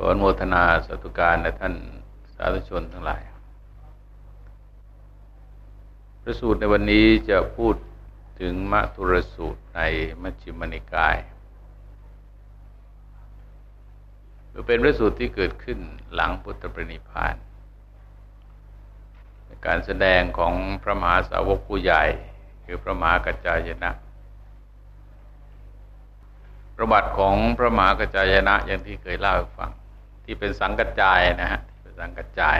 ขออนุโมทนาสาธุการและท่านสาธุชนทั้งหลาย พระสูตรในวันนี้จะพูดถึงมัทุรสูตรในมัชฌิมนิกายรือเป็นพระสูตรที่เกิดขึ้นหลังพุทธปรินิพานการแสดงของพระมหาสาวกผู้ใหญ่ คือพระมหากัจจายนะประวัติของพระมหากัจจายนะอย่างที่เคยเล่าให้ฟัง ที่เป็นสังกัจจายนะฮะที่เป็นสังกัจจาย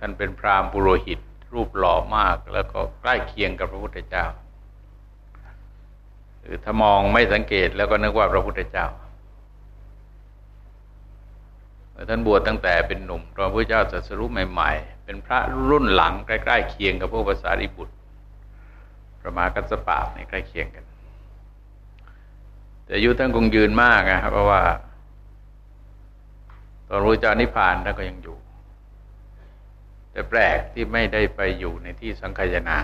ท่านเป็นพราหมณ์ปุโรหิต รูปหล่อมาก แล้วก็ใกล้เคียงกับพระพุทธเจ้าคือถ้ามองไม่สังเกตแล้วก็นึกว่าพระพุทธเจ้าท่านบวชตั้งแต่เป็นหนุ่มตอนพระเจ้าตรัสรู้ใหม่ๆ เป็นพระรุ่นหลังใกล้ๆเคียงกับพวกภาษาริบุตรประมากัสปะในใกล้เคียงกัน แต่อายุท่านคงยืนมากนะครับเพราะว่าตอนรู้จานิพานท่านก็ยังอยู่ แต่แปลกที่ไม่ได้ไปอยู่ในที่สังขยนา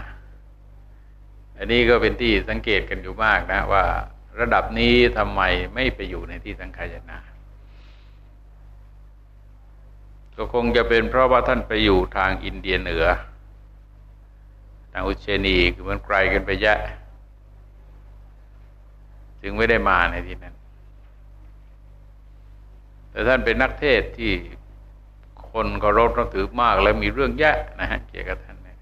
อันนี้ก็เป็นที่สังเกตกันอยู่มากนะ ว่าระดับนี้ทำไมไม่ไปอยู่ในที่สังขยนาก็คงจะเป็นเพราะว่าท่านไปอยู่ทางอินเดียเหนือ ทางอุเชนีคือมันไกลกันไปแยะ จึงไม่ได้มาในที่นั้น แต่ท่านเป็นนักเทศที่คนเคารพนับถือมาก และมีเรื่องแยะนะฮะเกี่ยวกับท่านเนี่ย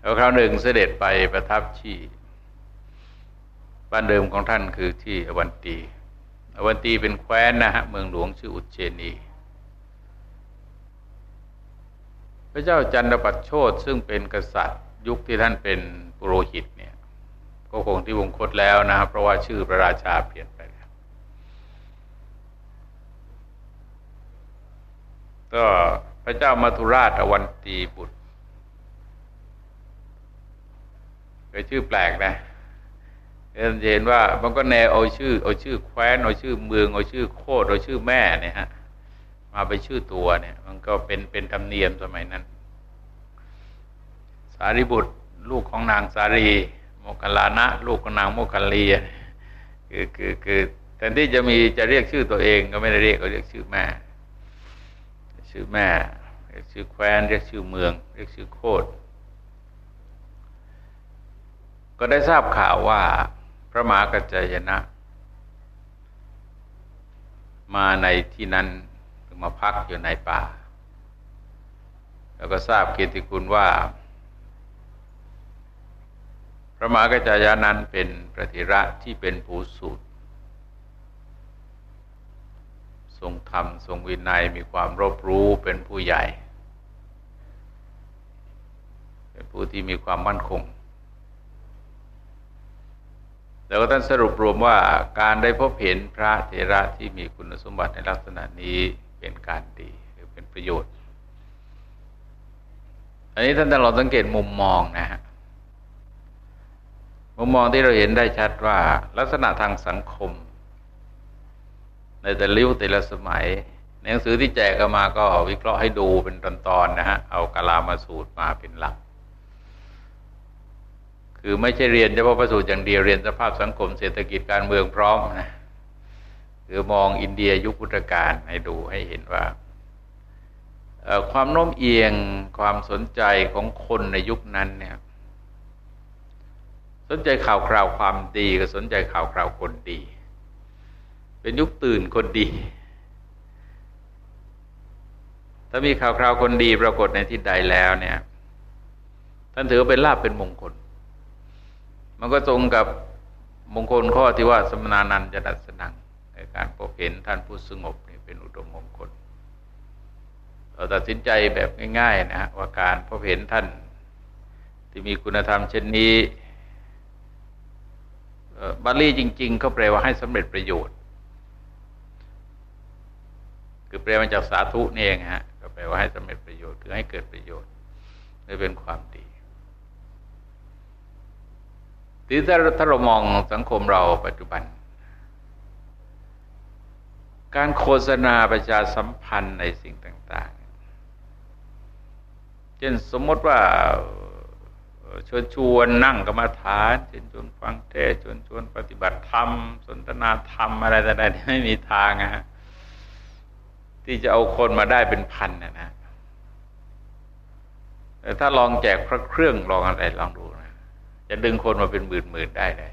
แล้วคราวหนึ่งเสด็จไปประทับที่บ้านเดิมของท่านคือที่อวันตีอวันตีเป็นแคว้นนะฮะเมืองหลวงชื่ออุจเชนีพระเจ้าจันทปัตโชตซึ่งเป็นกษัตริย์ ยุคที่ท่านเป็นปุโรหิตเนี่ย ก็คงที่วงคตแล้วนะครับเพราะว่าชื่อพระราชาเปลี่ยนไปแล้วก็พระเจ้ามัทุราชอวันตีบุตรเคยชื่อแปลกนะเห็นว่ามันก็แนวเอาชื่อ เอาชื่อแคว้นเอาชื่อเมืองเอาชื่อโคดเอาชื่อแม่เนี่ยฮะมาไปชื่อตัวเนี่ย มันก็เป็นเป็นธรรมเนียมสมัยนั้น สารีบุตรลูกของนางสารี โมคลานะ ลูกนางโมคคลีคือคือคือแทนที่จะมีจะเรียกชื่อตัวเองก็ไม่ได้เรียกก็เรียกชื่อแม่ ชื่อแม่เรียกชื่อแคว้นเรียกชื่อเมือง เรียกชื่อโคดก็ได้ทราบข่าวว่า พระมหากัจจายนะ มาในที่นั้นมาพักอยู่ในป่า แล้วก็ทราบเกียรติคุณว่า ระมหากัจจายนั้นเป็นพระธิระที่เป็นผู้สูตร ทรงธรรมทรงวินัยมีความรบรู้เป็นผู้ใหญ่ เป็นผู้ที่มีความมั่นคง แล้วก็ท่านสรุปรวมว่าการได้พบเห็นพระเถระที่มีคุณสมบัติในลักษณะนี้เป็นการดีหรือเป็นประโยชน์ อันนี้ท่านตลอดสังเกตมุมมองนะฮะ มุมมองที่เราเห็นได้ชัดว่า ลักษณะทางสังคม ในแต่ลิ้วแต่ละสมัยในหนังสือที่แจกมาก็วิเคราะห์ให้ดูเป็นตอนๆนะฮะเอากาลามาสูตรมาเป็นหลัก คือไม่ใช่เรียนเฉพาะประสูตรอย่างเดียวเรียนสภาพสังคมเศรษฐกิจการเมืองพร้อมนะคือมองอินเดียยุคพุทธกาลให้ดูให้เห็นว่า ความโน้มเอียงความสนใจของคนในยุคนั้นเนี่ย นใจข่าวคราวความดีก็สนใจข่าวคราวคนดี เป็นยุคตื่นคนดี ถ้ามีข่าวคราวคนดีปรากฏในที่ใดแล้วเนี่ย ท่านถือเป็นลาบเป็นมงคล มันก็ตรงกับมงคลข้อที่ว่าสมนานันจะดัสนังในการพบเห็นท่านผู้สงบนี่เป็นอุดมมงคลเราตัดสินใจแบบง่าย ๆ นะฮะว่าการพบเห็นท่านที่มีคุณธรรมเช่นนี้ บาลีจริงๆเขาแปลว่าให้สำเร็จประโยชน์ คือแปลมาจากสาธุนี่เองฮะก็แปลว่าให้สำเร็จประโยชน์คือให้เกิดประโยชน์ได้เป็นความดีทีถ้าถ้าเรามองสังคมเราปัจจุบัน การโฆษณาประชาสัมพันธ์ในสิ่งต่าง ๆ เช่นสมมติว่า ชวนชวนนั่งกรรมาฐานช่นชวนฟังเทเทศชวนชวนปฏิบัติธรรม สนทนาธรรมอะไรแต่ใดไม่มีทางนะฮะที่จะเอาคนมาได้เป็นพันนะนะแต่ถ้าลองแจกพระเครื่องลองอะไรลองดูนะจะดึงคนมาเป็นหมื่นหมื่นได้เลย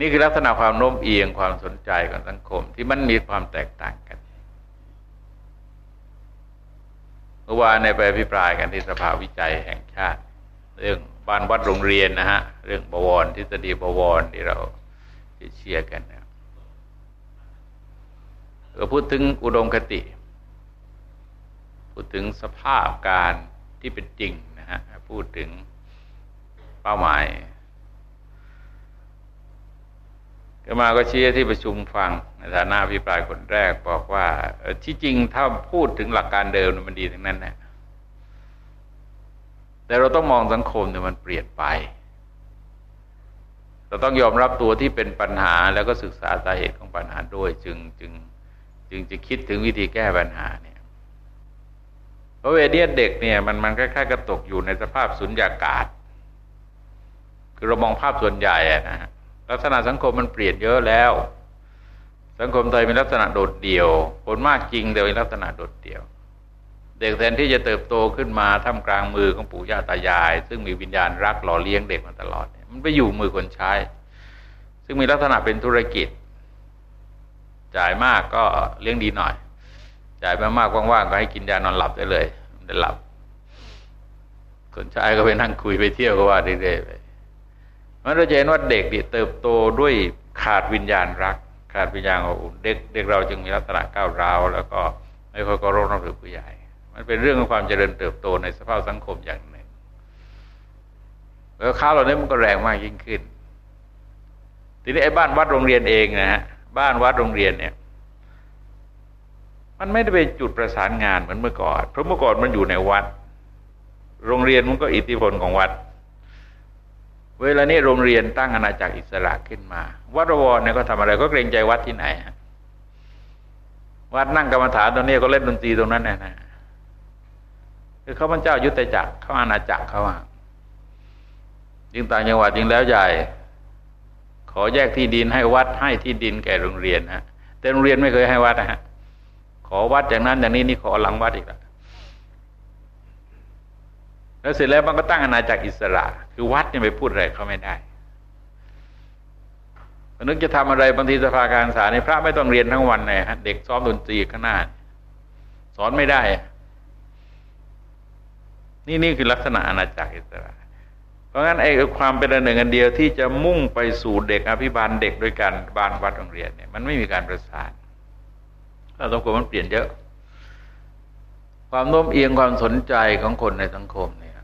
นี่คือลักษณะความโน้มเอียงความสนใจของสังคม ที่มันมีความแตกต่างกันเมื่อวานในไปอภิปรายกันที่สภาวิจัยแห่งชาติ เรื่องบ้านวัดโรงเรียนนะฮะ เรื่องบวรทฤษฎีบวรที่เราเชียร์กันนะก็พูดถึงอุดมคติ พูดถึงสภาพการที่เป็นจริงนะฮะ พูดถึงเป้าหมายก็มาก็ชี้ที่ประชุมฟังในฐานะพิปรายคนแรกบอกว่าที่จริงถ้าพูดถึงหลักการเดิมมันดีทั้งนั้นแหละ แต่เราต้องมองสังคมเนี่ยมันเปลี่ยนไป เราต้องยอมรับตัวที่เป็นปัญหาแล้วก็ศึกษาสาเหตุของปัญหาด้วยจึงจึงจึงจะคิดถึงวิธีแก้ปัญหาเนี่ยเพราะเวเดียเด็กเนี่ยมันมันคล้ายๆกระตกอยู่ในสภาพสุญญากาศ คือเรามองภาพส่วนใหญ่นะฮะลักษณะสังคมมันเปลี่ยนเยอะแล้ว สังคมไทยมีลักษณะโดดเดี่ยวผลมากจริงแต่มีลักษณะโดดเดี่ยว เด็กแทนที่จะเติบโตขึ้นมาท่ามกลางมือของปู่ย่าตายาย ซึ่งมีวิญญาณรักหล่อเลี้ยงเด็กมาตลอด มันไปอยู่มือคนใช้ ซึ่งมีลักษณะเป็นธุรกิจ จ่ายมากก็เลี้ยงดีหน่อย จ่ายไม่มากว่างๆก็ให้กินยานอนหลับได้เลยได้หลับ คนใช้ก็ไปนั่งคุยไปเที่ยวก็ว่าเรื่อยๆไปมันเราจะเห็นว่าเด็กเติบโตด้วยขาดวิญญาณรัก ขาดวิญญาณอบอุ่นเด็กเด็กเราจึงมีลักษณะก้าวร้าวแล้วก็ไม่ค่อยเคารพนับถือผู้ใหญ่ มันเป็นเรื่องของความเจริญเติบโตในสภาพสังคมอย่างหนึ่ง แล้วข้าวเรานี้มันก็แรงมากยิ่งขึ้น ทีนี้ไอ้บ้านวัดโรงเรียนเองนะฮะบ้านวัดโรงเรียนเนี่ย มันไม่ได้เป็นจุดประสานงานเหมือนเมื่อก่อน เพราะเมื่อก่อนมันอยู่ในวัด โรงเรียนมันก็อิทธิพลของวัด เวลานี้โรงเรียนตั้งอาณาจักรอิสระขึ้นมา วัดวรเนี่ยก็ทำอะไรก็เกรงใจวัดที่ไหนวัดนั่งกรรมฐานตรงนี้ก็เล่นดนตรีตรงนั้นนะนะ คือเขาพระเจ้ายุติจักรเขาอาณาจักรเขาอะยิ่งต่างจังหวัดยิ่งแล้วใหญ่ ขอแยกที่ดินให้วัดให้ที่ดินแก่โรงเรียนฮะ แต่โรงเรียนไม่เคยให้วัดนะฮะขอวัดอย่างนั้นอย่างนี้นี่ขอหลังวัดอีกแล้วแล้วเสร็จแล้วมันก็ตั้งอาณาจักรอิสระ คือวัดเนี่ยไปพูดอะไรเขาไม่ได้นึกจะทำอะไรบางทีสภาการศึกษาในพระไม่ต้องเรียนทั้งวันเลยฮะเด็กซ้อมดนตรีข้างหน้า สอนไม่ได้ นี่นี่คือลักษณะอาณาจักรอิสระ เพราะงั้นไอ้ความเป็นอันหนึ่งอันเดียวที่จะมุ่งไปสู่เด็กอภิบาลเด็กด้วยการบานวัดโรงเรียนเนี่ยมันไม่มีการประสานเราต้องกลัวมันเปลี่ยนเยอะ ความโน้มเอียงความสนใจของคนในสังคมเนี่ย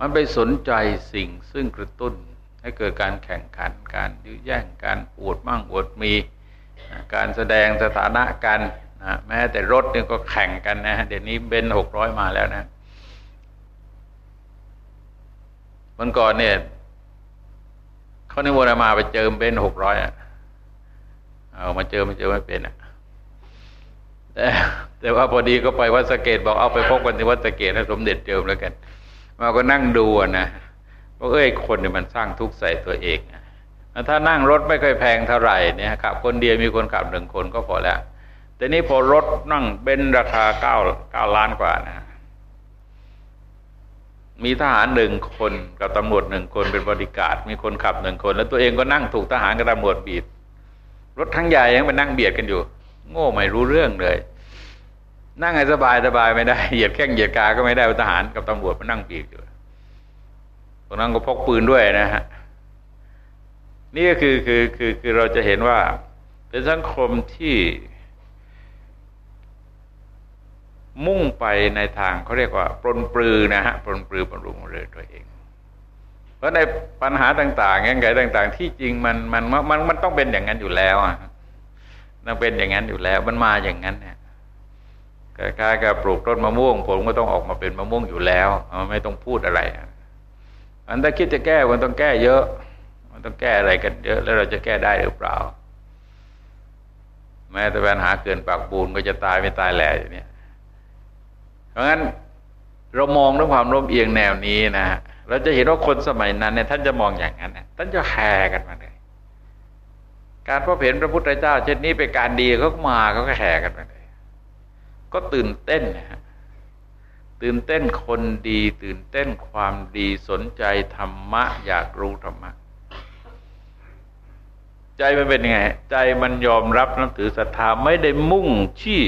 มันไปสนใจสิ่งซึ่งกระตุ้นให้เกิดการแข่งขันการยื้อแย่งการอวดมั่งอวดมีการแสดงสถานะกันนะแม้แต่รถเนี่ยก็แข่งกันนะ เดี๋ยวนี้เบนหกร้อยมาแล้วนะ มันก่อนเนี่ยเขาในวนมาไปเจอเบนหกร้อยอะเอามาเจอมาเจอไม่เป็นอะ แต่แต่ว่าพอดีก็ไปวัดสเกตบอกเอาไปพบกันที่วัดสเกตนะสมเด็จเจิมแล้วกัน มาก็นั่งดูนะว่าเอ้ยคนเนี่ยมันสร้างทุกข์ใส่ตัวเองถ้านั่งรถไม่ค่อยแพงเท่าไหร่เนี่ยขับ คนเดียวมีคนขับหนึ่งคนก็พอแล้ว แต่นี้พอรถนั่งเป็นราคาเก้าเก้าล้านกว่านะ มีทหารหนึ่งคนกับตำรวจหนึ่งคนเป็นบริการมีคนขับหนึ่งคน แล้วตัวเองก็นั่งถูกทหารกับตำรวจบีบรถทั้งใหญ่ยังไปนั่งเบียดกันอยู่ โง่ไม่รู้เรื่องเลย นั่งให้สบายสบายไม่ได้เหยียดแข้งเหยียดกาก็ไม่ได้ทหารกับตำรวจมานั่งปีกอยู่ตรงนั้นก็พกปืนด้วยนะฮะนี่ก็คือคือคือคือเราจะเห็นว่า เป็นสังคมที่ มุ่งไปในทางเขาเรียกว่าปลนปลือนะฮะปลนปลือบำรุงเรือตัวเอง เพราะในปัญหาต่างๆแง่ไงต่าง ๆ ที่จริงมันมันมันมันต้องเป็นอย่างนั้นอยู่แล้วอะต้องเป็นอย่างนั้นอยู่แล้วมันมาอย่างนั้นเนี่ยคล้ายๆกับปลูกต้นมะม่วงผลก็ต้องออกมาเป็นมะม่วงอยู่แล้วไม่ต้องพูดอะไรอันถ้าคิดจะแก้มันต้องแก้เยอะ มันต้องแก้อะไรกันเยอะ แล้วเราจะแก้ได้หรือเปล่า แม้แต่ปัญหาเกินปากบูนก็จะตายไม่ตายแหล่อย่างนี้ ราะงั้นเรามองด้วยความร่มเอียงแนวนี้นะเราจะเห็นว่าคนสมัยนั้นเนี่ยท่านจะมองอย่างนั้นท่านจะแคร์กันมาเลยการพบเห็นพระพุทธเจ้า เช่นนี้เป็นการดีเขามาเขาก็แห่กันมาเลย ก็ตื่นเต้นนะฮะตื่นเต้นคนดี ตื่นเต้นความดีสนใจธรรมะ อยากรู้ธรรมะ ใจมันเป็นยังไง ใจมันยอมรับนับถือศรัทธาไม่ได้มุ่งชี้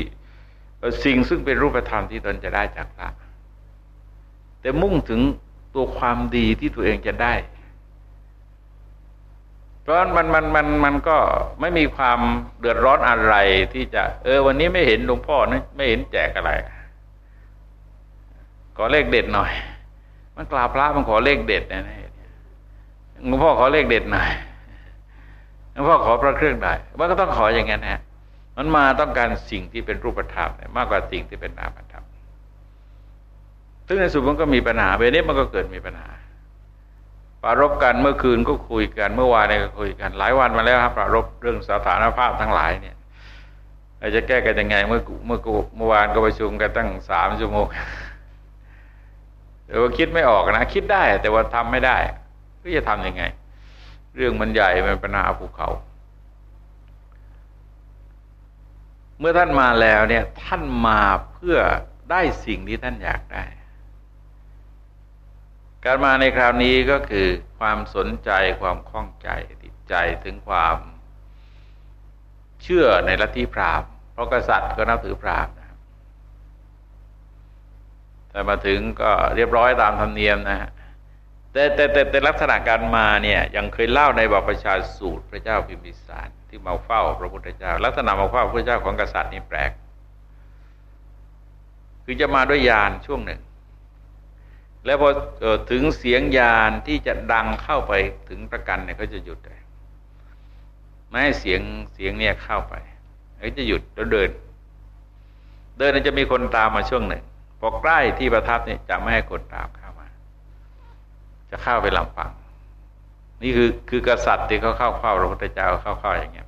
สิ่งซึ่งเป็นรูปธรรมที่ตนจะได้จากพระแต่มุ่งถึงตัวความดีที่ตัวเองจะได้ เพราะมันมันมันมันก็ไม่มีความเดือดร้อนอะไรที่จะ เออ วันนี้ไม่เห็นหลวงพ่อนะไม่เห็นแจกอะไรขอเลขเด็ดหน่อย มันกราบพระมันขอเลขเด็ดนะหลวงพ่อขอเลขเด็ดหน่อยหลวงพ่อขอพระเครื่องได้มันก็ต้องขออย่างนั้นฮะ มันมาต้องการสิ่งที่เป็นรูปธรรมมากกว่าสิ่งที่เป็นนามธรรมซึ่งในสุดมันก็มีปัญหาเวนี้มันก็เกิดมีปัญหาปรารบกันเมื่อคืนก็คุยกัน เมื่อวานเนี่ยก็คุยกัน หลายวันมาแล้วครับปรารบเรื่องสถานภาพทั้งหลายเนี่ยเราจะแก้กันยังไงเมื่อเมื่อเมื่อวานก็ประชุมกันตั้งสามชั่วโมงแต่ว่าคิดไม่ออกนะคิดได้ แต่ว่าทำไม่ได้ก็จะทํำยังไง เรื่องมันใหญ่มันปัญหาภูเขา เมื่อท่านมาแล้วเนี่ยท่านมาเพื่อได้สิ่งที่ท่านอยากได้ การมาในคราวนี้ก็คือความสนใจความคล่องใจติดใจถึงความเชื่อในลัทธิพราหมณ์เพราะกษัตริย์ก็นับถือพราหมณ์นะแต่มาถึงก็เรียบร้อยตามธรรมเนียมนะฮะ แต่แต่แต่แต่ลักษณะการมาเนี่ยยังเคยเล่าในบาประชาสูตรพระเจ้าพิมพิสารที่มาเฝ้าพระพุทธเจ้า ลักษณะมาเฝ้าพระเจ้าของกษัตริย์นี่แปลก คือจะมาด้วยยานช่วงหนึ่ง แล้วพอถึงเสียงยานที่จะดังเข้าไปถึงประกันเนี่ยก็จะหยุดเลยไม่ให้เสียงเสียงเนี่ยเข้าไปเขาจะหยุดแล้วเดิน เดินจะมีคนตามมาช่วงหนึ่งพอใกล้ที่ประทับเนี่ยจะไม่ให้คนตาม จะเข้าไปลำฟัง นี่คือคือกษัตริย์ที่เขาเข้าเฝ้าพระพุทธเจ้าเข้าเฝ้าอย่างเงี้ย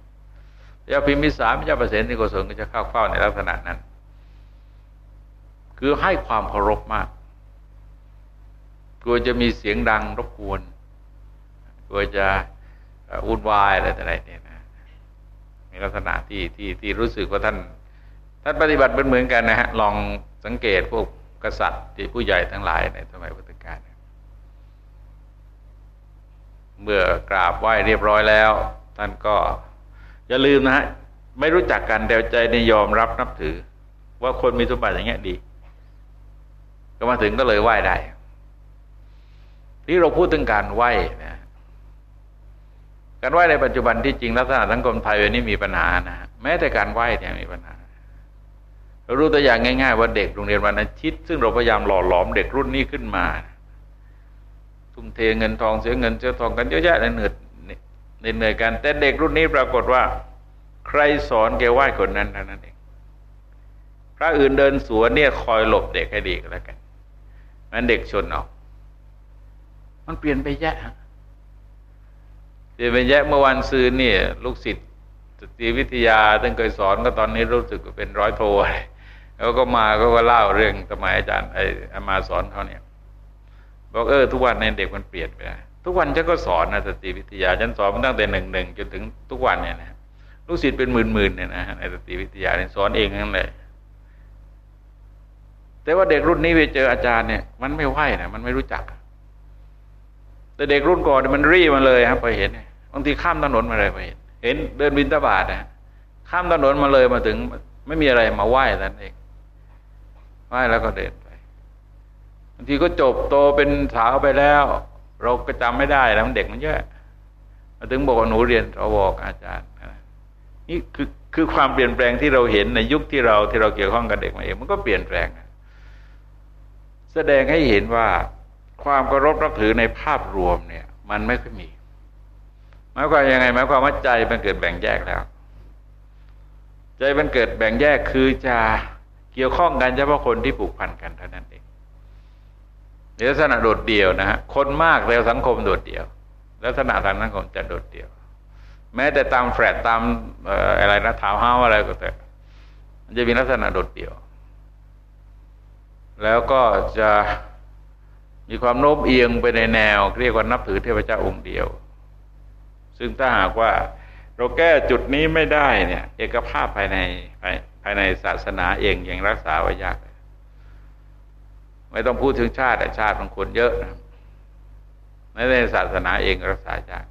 เจ้าพิมพิสารเจ้าประสิทธิโกศลก็จะเข้าเฝ้าในลักษณะนั้น คือให้ความเคารพมาก กลัวจะมีเสียงดังรบกวน กลัวจะวุ่นวายอะไรต่ออะไรเนี่ยนะมีลักษณะที่ที่ที่รู้สึกว่าท่าน ท่านปฏิบัติเป็นเหมือนกันนะฮะลองสังเกตพวกกษัตริย์ที่ผู้ใหญ่ทั้งหลายในสมัยพุทธกาล เมื่อกราบไหว้เรียบร้อยแล้ว ท่านก็อย่าลืมนะฮะไม่รู้จักกันเดวใจในยอมรับนับถือ ว่าคนมีสมบัติอย่างเงี้ยดี ก็มาถึงก็เลยไหว้ได้ ที่เราพูดถึงการไหว้นะการไหว้ในปัจจุบันที่จริงลักษณะสังคมไทยวันนี้มีปัญหานะแม้แต่การไหว้เนี่ยมีปัญหาเรารู้ตัวอย่างง่าย ๆ ว่าเด็กโรงเรียนวันอาทิตย์ซึ่งเราพยายามหล่อหลอมเด็กรุ่นนี้ขึ้นมา ทุ่มเทเงินทองเสียเงินเสียทองกันเยอะแยะเหนื่อยเหนื่อยกัน แต่เด็กรุ่นนี้ปรากฏว่า ใครสอนแกไหว้คนนั้นเท่านั้นเองพระอื่นเดินสวนเนี่ยคอยหลบเด็กให้ดีก็แล้วกันมันเด็กชนออกมันเปลี่ยนไปแยะเปลี่ยนไปแยะเมื่อวันซืนนี่ลูกศิษย์สตรีวิทยาตั้งเคยสอนก็ตอนนี้รู้สึกเป็นร้อยโทแล้วก็มาก็ว่าเล่าเรื่องสมัยอาจารย์ไอ้มาสอนเขาเนี่ย บอกเออทุกวันในเด็กมันเปลี่ยนไปทุกวันฉันก็สอนนะสตรีวิทยาฉันสอนมาตั้งแต่หนึ่งหนึ่งจนถึงทุกวันเนี่ยนะลูกศิษย์เป็นหมื่นหมื่นเนี่ยนะในสตรีวิทยาเนี่ยสอนเองนั่นแหละแต่ว่าเด็กรุ่นนี้ไปเจออาจารย์เนี่ย มันไม่ไหวนะมันไม่รู้จัก แต่เด็กรุ่นก่อนมันรีมาเลยครับไปเห็นบางทีข้ามถนนมาเลยไปเห็น เห็นเดินบินตาบาดนะข้ามถนนมาเลยมาถึง ไม่มีอะไรมาไหว้ท่านเองไหว้แล้วก็เดินางทีก็จบโตเป็นสาวไปแล้ว เราก็จำไม่ได้แล้วมันเด็กมันเยอะมาถึงบอกว่าหนูเรียนเราบอกอาจารย์นี่คือคือความเปลี่ยนแปลงที่เราเห็นในยุคที่เราที่เราเกี่ยวข้องกับเด็กมาเองมันก็เปลี่ยนแปลง แสดงให้เห็นว่าความเคารพนับถือในภาพรวมเนี่ย มันไม่ค่อยมีหมายความยังไงหมายความว่าใจมันเกิดแบ่งแยกแล้ว ใจมันเกิดแบ่งแยกคือจะเกี่ยวข้องกันเฉพาะคนที่ผูกพันกันเท่านั้นเอง ลักษณะโดดเดี่ยวนะฮะคนมากแล้วสังคมโดดเดี่ยว ลักษณะทางสังคมจะโดดเดี่ยว แม้แต่ตามแฟลตตามอะไรนะถาวเฮาอะไรก็แต่มันจะมีลักษณะโดดเดี่ยว แล้วก็จะมีความโน้มเอียงไปในแนว เรียกว่านับถือเทพเจ้าองค์เดียว ซึ่งถ้าหากว่าเราแก้จุดนี้ไม่ได้เนี่ย เอกภาพภายในภายในศาสนาเองยังรักษาไว้ยาก ไม่ต้องพูดถึงชาติชาติของคนเยอะนะในศาสนาเองรักษายาก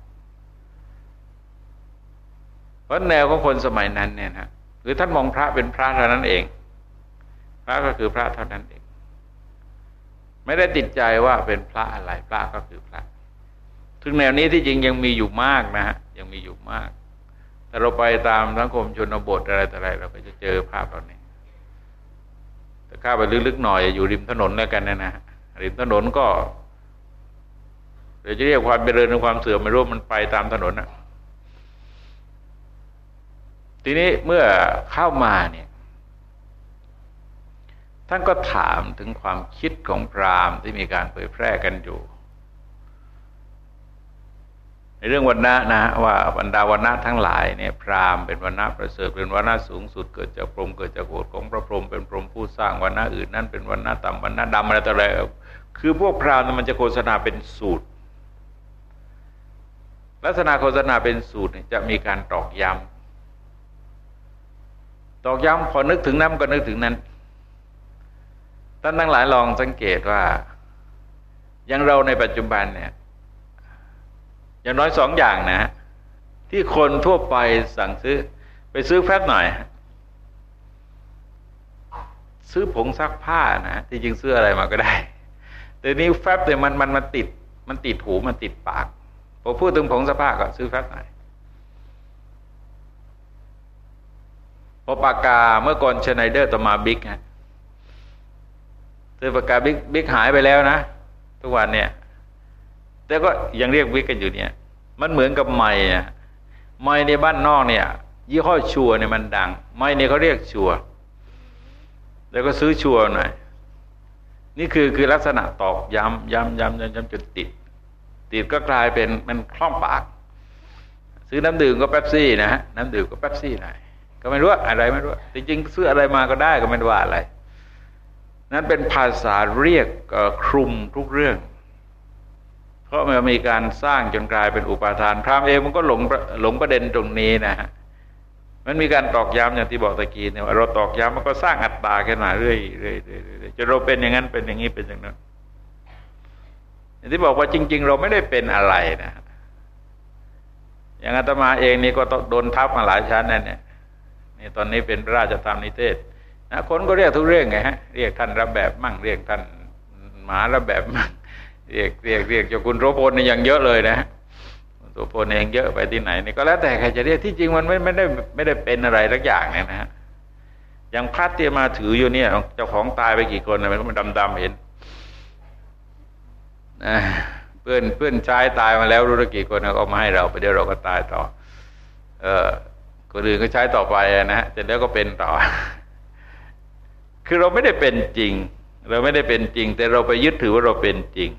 เพราะแนวของคนสมัยนั้นเนี่ยนะหรือท่านมองพระเป็นพระเท่านั้นเอง พระก็คือพระเท่านั้นเอง ไม่ได้ติดใจว่าเป็นพระอะไรพระก็คือพระถึงแนวนี้ที่จริงยังมีอยู่มากนะฮะยังมีอยู่มาก แต่เราไปตามสังคมชนบทอะไรต่ออะไร เราก็จะเจอภาพเหล่านี้ แต่ข้าไปลึกๆหน่อยอยู่ริมถนนแล้วกันนะนะริมถนนก็เดี๋ยวจะเรียกความเจริญหรือความเสื่อมไม่รู้มันไปตามถนนนะทีนี้เมื่อเข้ามาเนี่ย ท่านก็ถามถึงความคิดของพราหมณ์ที่มีการเผยแพร่กันอยู่ ในเรื่องวันณะนะว่าบรรดาวันณะทั้งหลายเนี่ยพราหมณ์เป็นวันณะประเสริฐเป็นวันณะสูงสุดเกิดจากพรหมเกิดจากโกฏของพระพรหมเป็นพรหมผู้สร้างวันณะอื่นนั่นเป็นวันณะต่ำวันณะดำอะไรต่ออะไรคือพวกพราหมณ์มันจะโฆษณาเป็นสูตร ลักษณะโฆษณาเป็นสูตรจะมีการตอกย้ำตอกย้ำพอนึกถึงนั้นก็นึกถึงนั้นท่านทั้งหลายลองสังเกตว่า อย่างเราในปัจจุบันเนี่ย อย่างน้อยสองอย่างนะ ที่คนทั่วไปสั่งซื้อ ไปซื้อแฟบหน่อย ซื้อผงซักผ้านะที่จริงซื้ออะไรมาก็ได้แต่นี้แฟบเนี่ยมันมันมันติด มันติดหูมันติดปากพอพูดถึงผงสภาก็ซื้อแฟบหน่อยพอปากกาเมื่อก่อนชไนเดอร์ต่อมาบิ๊กฮะซื้อปากกาบิ๊กบิ๊กหายไปแล้วนะทุกวันเนี่ย แต่ก็ยังเรียกบิ๊กกันอยู่เนี่ย มันเหมือนกับไม้อะไม้ในบ้านนอกเนี่ย ยี่ห้อชัวเนี่ยมันดัง ไม้เนี่ยเขาเรียกชัว แล้วก็ซื้อชัวหน่อยนี่คือคือลักษณะตอกย้ำย้ำย้ำย้ำย้ำจนติด ติดก็กลายเป็นมันคล่องปาก ซื้อน้ำดื่มก็แป๊บซี่นะฮะน้ำดื่มก็แป๊บซี่หน่อยก็ไม่รู้อะไรไม่รู้จริงๆซื้ออะไรมาก็ได้ก็ไม่ว่าอะไร นั้นเป็นภาษาเรียกคลุมทุกเรื่อง เพราะมันมีการสร้างจนกลายเป็นอุปาทานพรามเองมันก็หลงหลงประเด็นตรงนี้นะฮะมันมีการตอกย้ำอย่างที่บอกตะกี้เนี่ยเราตอกย้ำมันก็สร้างอัตตาขึ้นมาเรื่อยๆจะเราเป็นอย่างนั้นเป็นอย่างนี้เป็นอย่างนั้นอย่างที่บอกว่าจริง ๆ เราไม่ได้เป็นอะไรนะอย่างอาตมาเองนี่ก็โดนทับมาหลายชั้นนั่นเนี่ยนี่ตอนนี้เป็นพระราชธรรมนิเทศนะคนก็เรียกทุกเรื่องไงฮะเรียกท่านรับแบบมั่งเรียกท่านหมารับแบบมั่ง เรียกเรียกเรียกเจ้าคุณโรพลนี่ยังเยอะเลยนะตัวพลเองเยอะไปที่ไหนนี่ก็แล้วแต่ใครจะเรียกที่จริงมันไม่ไม่ได้ไม่ได้เป็นอะไรสักอย่างเนี่ยนะฮะอย่างพัดที่มาถืออยู่เนี่ยเจ้าของตายไปกี่คนมันก็มันดำๆเห็นเพื่อนเพื่อนชายตายมาแล้วรู้กี่คนเขามาให้เราไปเดี๋ยวเราก็ตายต่อ เออคนอื่นก็ใช้ต่อไปนะฮะแต่แล้วก็เป็นต่อ คือเราไม่ได้เป็นจริง เราไม่ได้เป็นจริง แต่เราไปยึดถือว่าเราเป็นจริง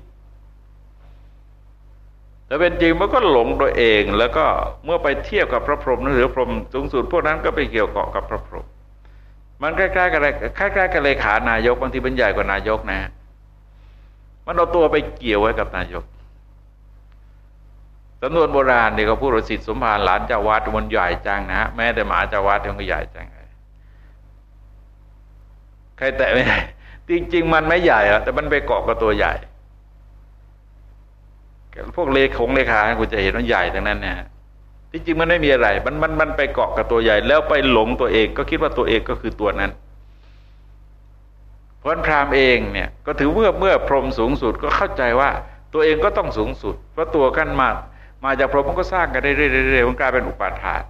แต่เป็นจริงมันก็หลงตัวเอง แล้วก็เมื่อไปเทียบกับพระพรหมหรือพรหมสูงสุดพวกนั้นก็ไปเกี่ยวเกาะกับพระพรหมมันใกล้ๆกันเลยคล้ายๆกันเลยขานายกบางทีเป็นใหญ่กว่านายกนะ มันเอาตัวไปเกี่ยวไว้กับนายกสำนวนโบราณเนี่ยเขาพูดว่าสิทธิสมภารหลานเจ้าวัดมันใหญ่จังนะแม้แต่หมาเจ้าวัดมันก็ใหญ่จังใครแตะไม่ได้จริงๆ มันไม่ใหญ่อะแต่มันไปเกาะกับตัวใหญ่ พวกเลขของเลขาคุณจะเห็นว่าใหญ่ทั้งนั้นเนี่ยที่จริงมันไม่มีอะไร มันมันมันไปเกาะกับตัวใหญ่ แล้วไปหลงตัวเองก็คิดว่าตัวเองก็คือตัวนั้นพราะพราหมณ์เองเนี่ยก็ถือเมื่อเมื่อพรหมสูงสุดก็เข้าใจว่าตัวเองก็ต้องสูงสุด เพราะตัวกันมามาจากพรหมมันก็สร้างกันได้เรื่อยๆมันกลายเป็นอุปาทาน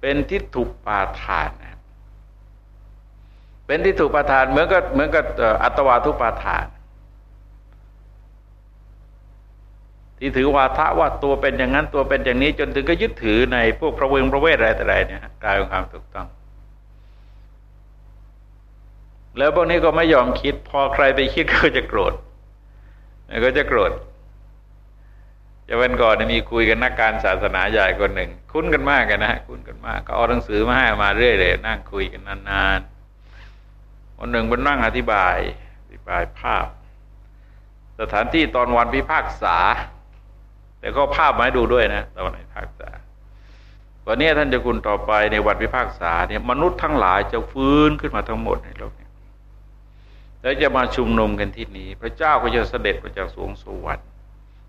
เป็นทิฏฐุปาทานเป็นทิฏฐุปาทานเหมือนกับเหมือนกับอัตวาทุปาทาน ที่ถือวาทะว่าตัวเป็นอย่างนั้นตัวเป็นอย่างนี้ จนถึงก็ยึดถือในพวกพระเวงพระเวทอะไรแต่ไรเนี่ยกลายเป็นความถูกต้อง แล้วพวกนี้ก็ไม่ยอมคิด พอใครไปคิดก็จะโกรธก็จะโกรธจะวันก่อนมีคุยกันนักการศาสนาใหญ่คนหนึ่ง คุ้นกันมากกันนะคุ้นกันมากก็เอาหนังสือมาให้มาเรื่อยเลยนั่งคุยกันนานๆวันหนึ่งมันนั่งอธิบาย อธิบายภาพ สถานที่ตอนวันพิพากษา แต่ก็ภาพมาให้ดูด้วยนะตอนวันพิพากษาวันนี้ท่านจะคุณต่อไปในวันพิพากษาเนี่ยมนุษย์ทั้งหลายจะฟื้นขึ้นมาทั้งหมดในโลกนี้แล้วจะมาชุมนุมกันที่นี้ พระเจ้าก็จะเสด็จมาจากสวงสวรรค์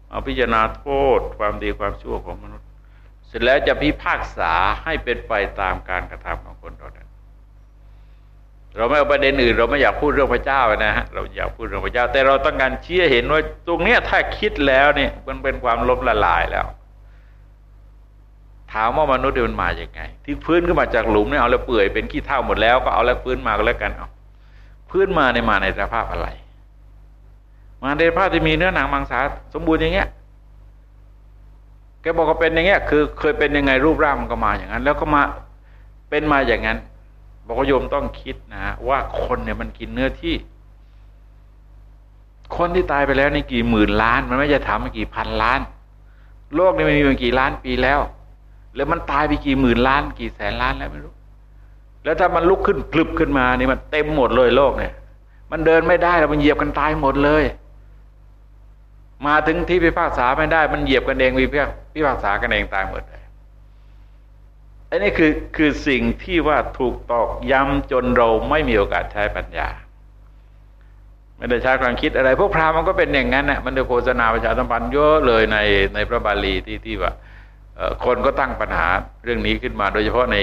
มาพิจารณาโทษความดีความชั่วของมนุษย์ เสร็จแล้วจะพิพากษาให้เป็นไปตามการกระทำของคนเรานั้น เราไม่เอาประเด็นอื่น เราไม่อยากพูดเรื่องพระเจ้านะฮะเราอยากพูดเรื่องพระเจ้า แต่เราต้องการเชี่ยเห็นว่าตรงเนี้ยถ้าคิดแล้วเนี่ยมันเป็นความล้มละลายแล้ว ถามว่ามนุษย์มันมาอย่างไง ที่พื้นขึ้นมาจากหลุมเนี่ยเอาแล้วเปื่อยเป็นขี้เท่าหมดแล้วก็เอาแล้วพื้นมาก็แล้วกันเอาพื้นมาในมาในสภาพอะไร มาในสภาพที่มีเนื้อหนังมังสาสมบูรณ์อย่างเงี้ยแกบอกว่าเป็นอย่างเงี้ย คือ เคยเป็นยังไงรูปร่างมันก็มาอย่างนั้น แล้วก็มาเป็นมาอย่างนั้น บอกว่าโยมต้องคิดนะว่าคนเนี่ยมันกินเนื้อที่ คนที่ตายไปแล้วนี่กี่หมื่นล้าน มันไม่จะทำมากี่พันล้าน โลกนี่มันมีมากี่ล้านปีแล้ว แล้วมันตายไปกี่หมื่นล้าน กี่แสนล้านแล้วไม่รู้ แล้วถ้ามันลุกขึ้นพลึบขึ้นมานี่มันเต็มหมดเลยโลกเนี่ย มันเดินไม่ได้แล้วมันเหยียบกันตายหมดเลย มาถึงที่พิพากษาไม่ได้ มันเหยียบกันเองพิพากษากันเองตายหมดเลย อันนี้คือคือสิ่งที่ว่าถูกตอกย้ำจนเราไม่มีโอกาสใช้ปัญญา ไม่ได้ใช้ความคิดอะไร พวกพราหมณ์มันก็เป็นอย่างนั้นนะมันจะโฆษณาประชาสัมพันธ์เยอะเลยในในพระบาลีที่ที่ว่าคนก็ตั้งปัญหาเรื่องนี้ขึ้นมา โดยเฉพาะใน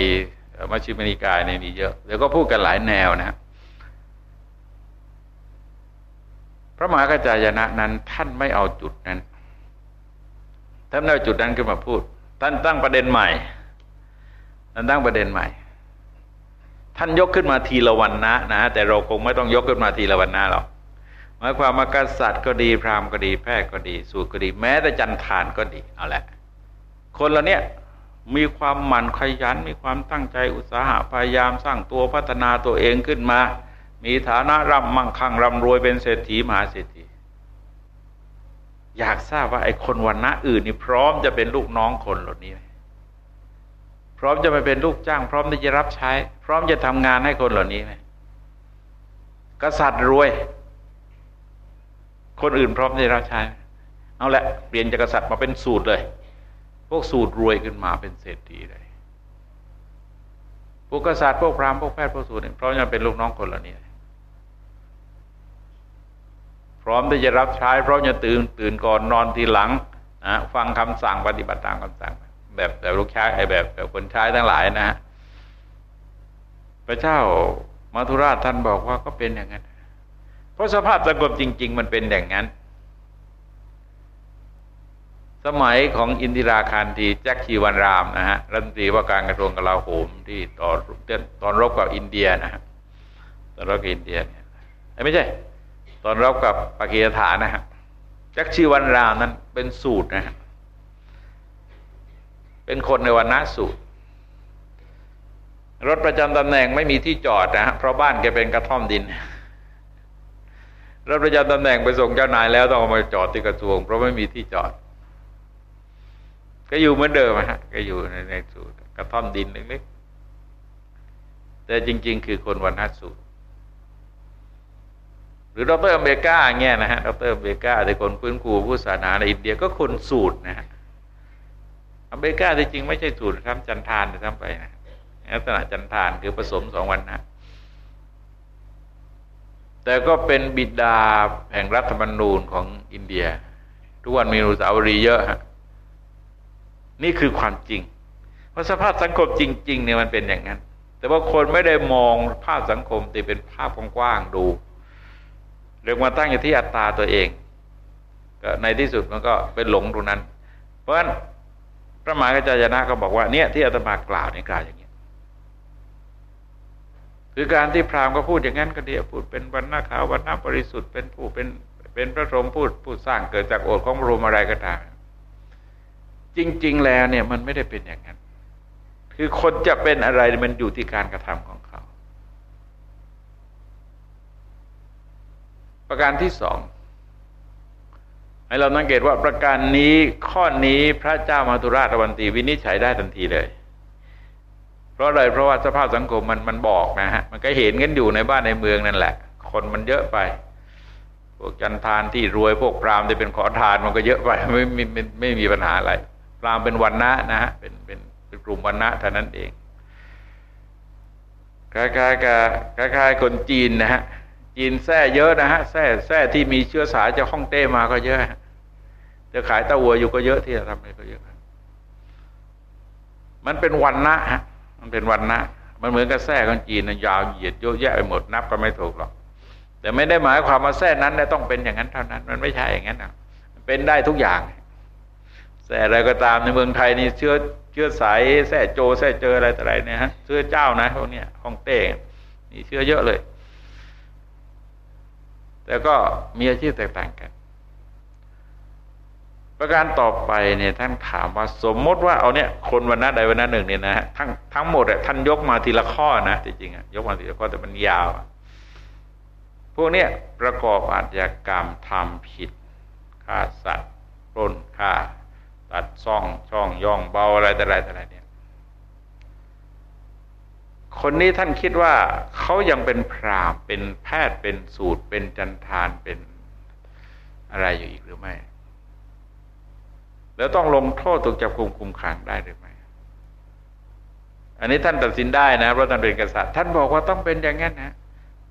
มัชฌิมนิกายในนี้เยอะแล้วก็พูดกันหลายแนวนะพระมหากระจายนะนั้น ท่านไม่เอาจุดนั้นท่านไม่เอาจุดนั้นขึ้นมาพูด ท่านตั้งประเด็นใหม่ ท่นตั้งประเด็นใหม่ ท่านยกขึ้นมาทีละวันนะนะ แต่เราคงไม่ต้องยกขึ้นมาทีละวันนะหรอกหมายความว่ากษัตริย์ก็ดีพราหมณ์ก็ดีแพทย์ก็ดี สูตรก็ดี แม้แต่จันทานก็ดีเอาละคนเราเนี่ยมีความหมั่นขยัน มีความตั้งใจอุตสาหะพยายามสร้างตัวพัฒนาตัวเองขึ้นมา มีฐานะร่ำมั่งคั่งร่ำรวยเป็นเศรษฐีมหาเศรษฐีอยากทราบว่าไอ้คนวันณะอื่นนี่พร้อมจะเป็นลูกน้องคนเหล่านี้ไหม พร้อมจะมาเป็นลูกจ้าง พร้อมที่จะรับใช้ พร้อมจะทำงานให้คนเหล่านี้ไหมกษัตริย์รวย คนอื่นพร้อมที่จะรับใช้ เอาละเปลี่ยนจากกษัตริย์มาเป็นสูตรเลย พวกสูตรรวยขึ้นมาเป็นเศรษฐีเลยพวกกษัตริย์พวกพราหมณ์พวกแพทย์พวกสูตรพร้อมจะเป็นลูกน้องคนเหล่านี้พร้อมที่จะรับใช้พร้อมจะตื่นตื่นก่อนนอนทีหลังนะฟังคำสั่งปฏิบัติตามคำสั่ง แบบแบบลูกชายไอ้แบบแบบคนใช้ทั้งหลายนะฮะพระเจ้ามาธุราชท่านบอกว่าก็เป็นอย่างนั้น เพราะสภาพสงบจริง ๆ มันเป็นอย่างนั้น สมัยของอินทิราคารทีแจ็คชีวันรามนะฮะรัฐมนตรีว่าการกระทรวงกลาโหมที่ตอนตอนรบกับอินเดียนะฮะตอนรบกับอินเดียเนี่ยไม่ใช่ ตอนรบกับปากีสถานนะฮะแจ็คชีวันรามนั้นเป็นสูตรนะฮะ เป็นคนในวันนะสูตรรถประจำตำแหน่งไม่มีที่จอดนะฮะเพราะบ้านแกเป็นกระท่อมดิน รถประจำตำแหน่งไปส่งเจ้านายแล้วต้องเอามาจอดที่กระทรวง เพราะไม่มีที่จอด ก็อยู่เหมือนเดิมฮะก็อยู่ในในสูตรกระท่อมดินเล็กๆแต่จริง ๆ คือคนวันนัสูตรหรือดรอเมริกาเงี้ยนะฮะดรอเมริกาแต่คนพื้นคูผู้ศาสนาในอินเดียก็คนสูตรนะฮะ อเมริกาที่จริงไม่ใช่สูตรทำจันทานทำไปนะลักษณะจันทานคือผสมสองวันนะแต่ก็เป็นบิดาแห่งรัฐธรรมนูญของอินเดีย ทุกวันมีนุสาวรีย์เยอะฮะนี่คือความจริง เพราะสภาพสังคมจริง ๆ เนี่ยมันเป็นอย่างนั้น แต่ว่าคนไม่ได้มองภาพสังคมแต่เป็นภาพกว้างๆดูเรียกมาตั้งอยู่ที่อัตตาตัวเอง ก็ในที่สุดมันก็เป็นหลงตรงนั้น เพราะฉะนั้น พระมหากระจายนะก็บอกว่าเนี่ยที่อาตมากล่าวในกล่าวอย่างนี้คือการที่พราหมณ์ก็พูดอย่างนั้นก็ดีพูดเป็นวันหน้าขาววันหน้าบริสุทธิ์เป็นผู้เป็นเป็นพระสงฆ์พูดพูดสร้างเกิดจากโอทของบรมอะไรก็ตามจริง ๆ แล้วเนี่ยมันไม่ได้เป็นอย่างนั้น คือคนจะเป็นอะไรมันอยู่ที่การกระทำของเขา ประการที่สอง ให้เราสังเกตว่าประการนี้ข้อนี้พระเจ้ามาตุราชวันตีวินิจฉัยได้ทันทีเลย เพราะอะไรเพราะว่าสภาพสังคมมันมันบอกนะฮะมันก็เห็นกันอยู่ในบ้านในเมืองนั่นแหละ คนมันเยอะไป พวกจันทานที่รวยพวกพราหมณ์ที่เป็นขอทานมันก็เยอะไปไม่ไม่ไม่ไม่มีปัญหาอะไรพราหมณ์เป็นวันนะนะฮะเป็นเป็นเป็นกลุ่มวันนะเท่านั้นเองคล้ายๆกับคล้ายๆคนจีนนะฮะ จีนแท้เยอะนะฮะแท้แท้ที่มีเชื้อสายจากฮ่องเต้มาก็เยอะจะขายเต้าหัวอยู่ก็เยอะที่จะทำอะไรก็เยอะ มันเป็นวันนะฮะมันเป็นวันนะมันเหมือนกับแท้ของจีนนะยาวเหยียดเยอะแยะไปหมดนับก็ไม่ถูกหรอก แต่ไม่ได้หมายความว่าแท้นั้นต้องเป็นอย่างนั้นเท่านั้น มันไม่ใช่อย่างนั้นนะเป็นได้ทุกอย่างแท้อะไรก็ตามในเมืองไทยนี่เชื้อเชื้อสายแท้โจแท้เจออะไรต่ออะไรเนี่ยฮะเชื้อเจ้านะพวกเนี้ยฮ่องเต้นี่เชื้อเยอะเลย แต่ก็มีอาชีพแตกต่างกัน ประการต่อไปเนี่ยท่านถามว่าสมมติว่าเอาเนี่ยคนวันนั้นใดวันนั้นหนึ่งเนี่ยนะฮะทั้งทั้งหมดอะท่านยกมาทีละข้อนะจริงๆอะยกมาทีละข้อแต่มันยาวพวกเนี้ยประกอบอาชญากรรมทำผิดฆ่าสัตว์ปล้นฆ่า ตัดซ่องช่องย่องเบาอะไรแต่อะไรแต่อะไรเนี่ย คนนี้ท่านคิดว่าเขายังเป็นพรามเป็นแพทย์เป็นสูตร เป็นจันทานเป็นอะไรอยู่อีกหรือไม่ แล้วต้องลงโทษถูกจับคุมคุมขังได้หรือไม่ อันนี้ท่านตัดสินได้นะเพราะท่านเป็นกษัตริย์ ท่านบอกว่าต้องเป็นอย่างนั้นนะ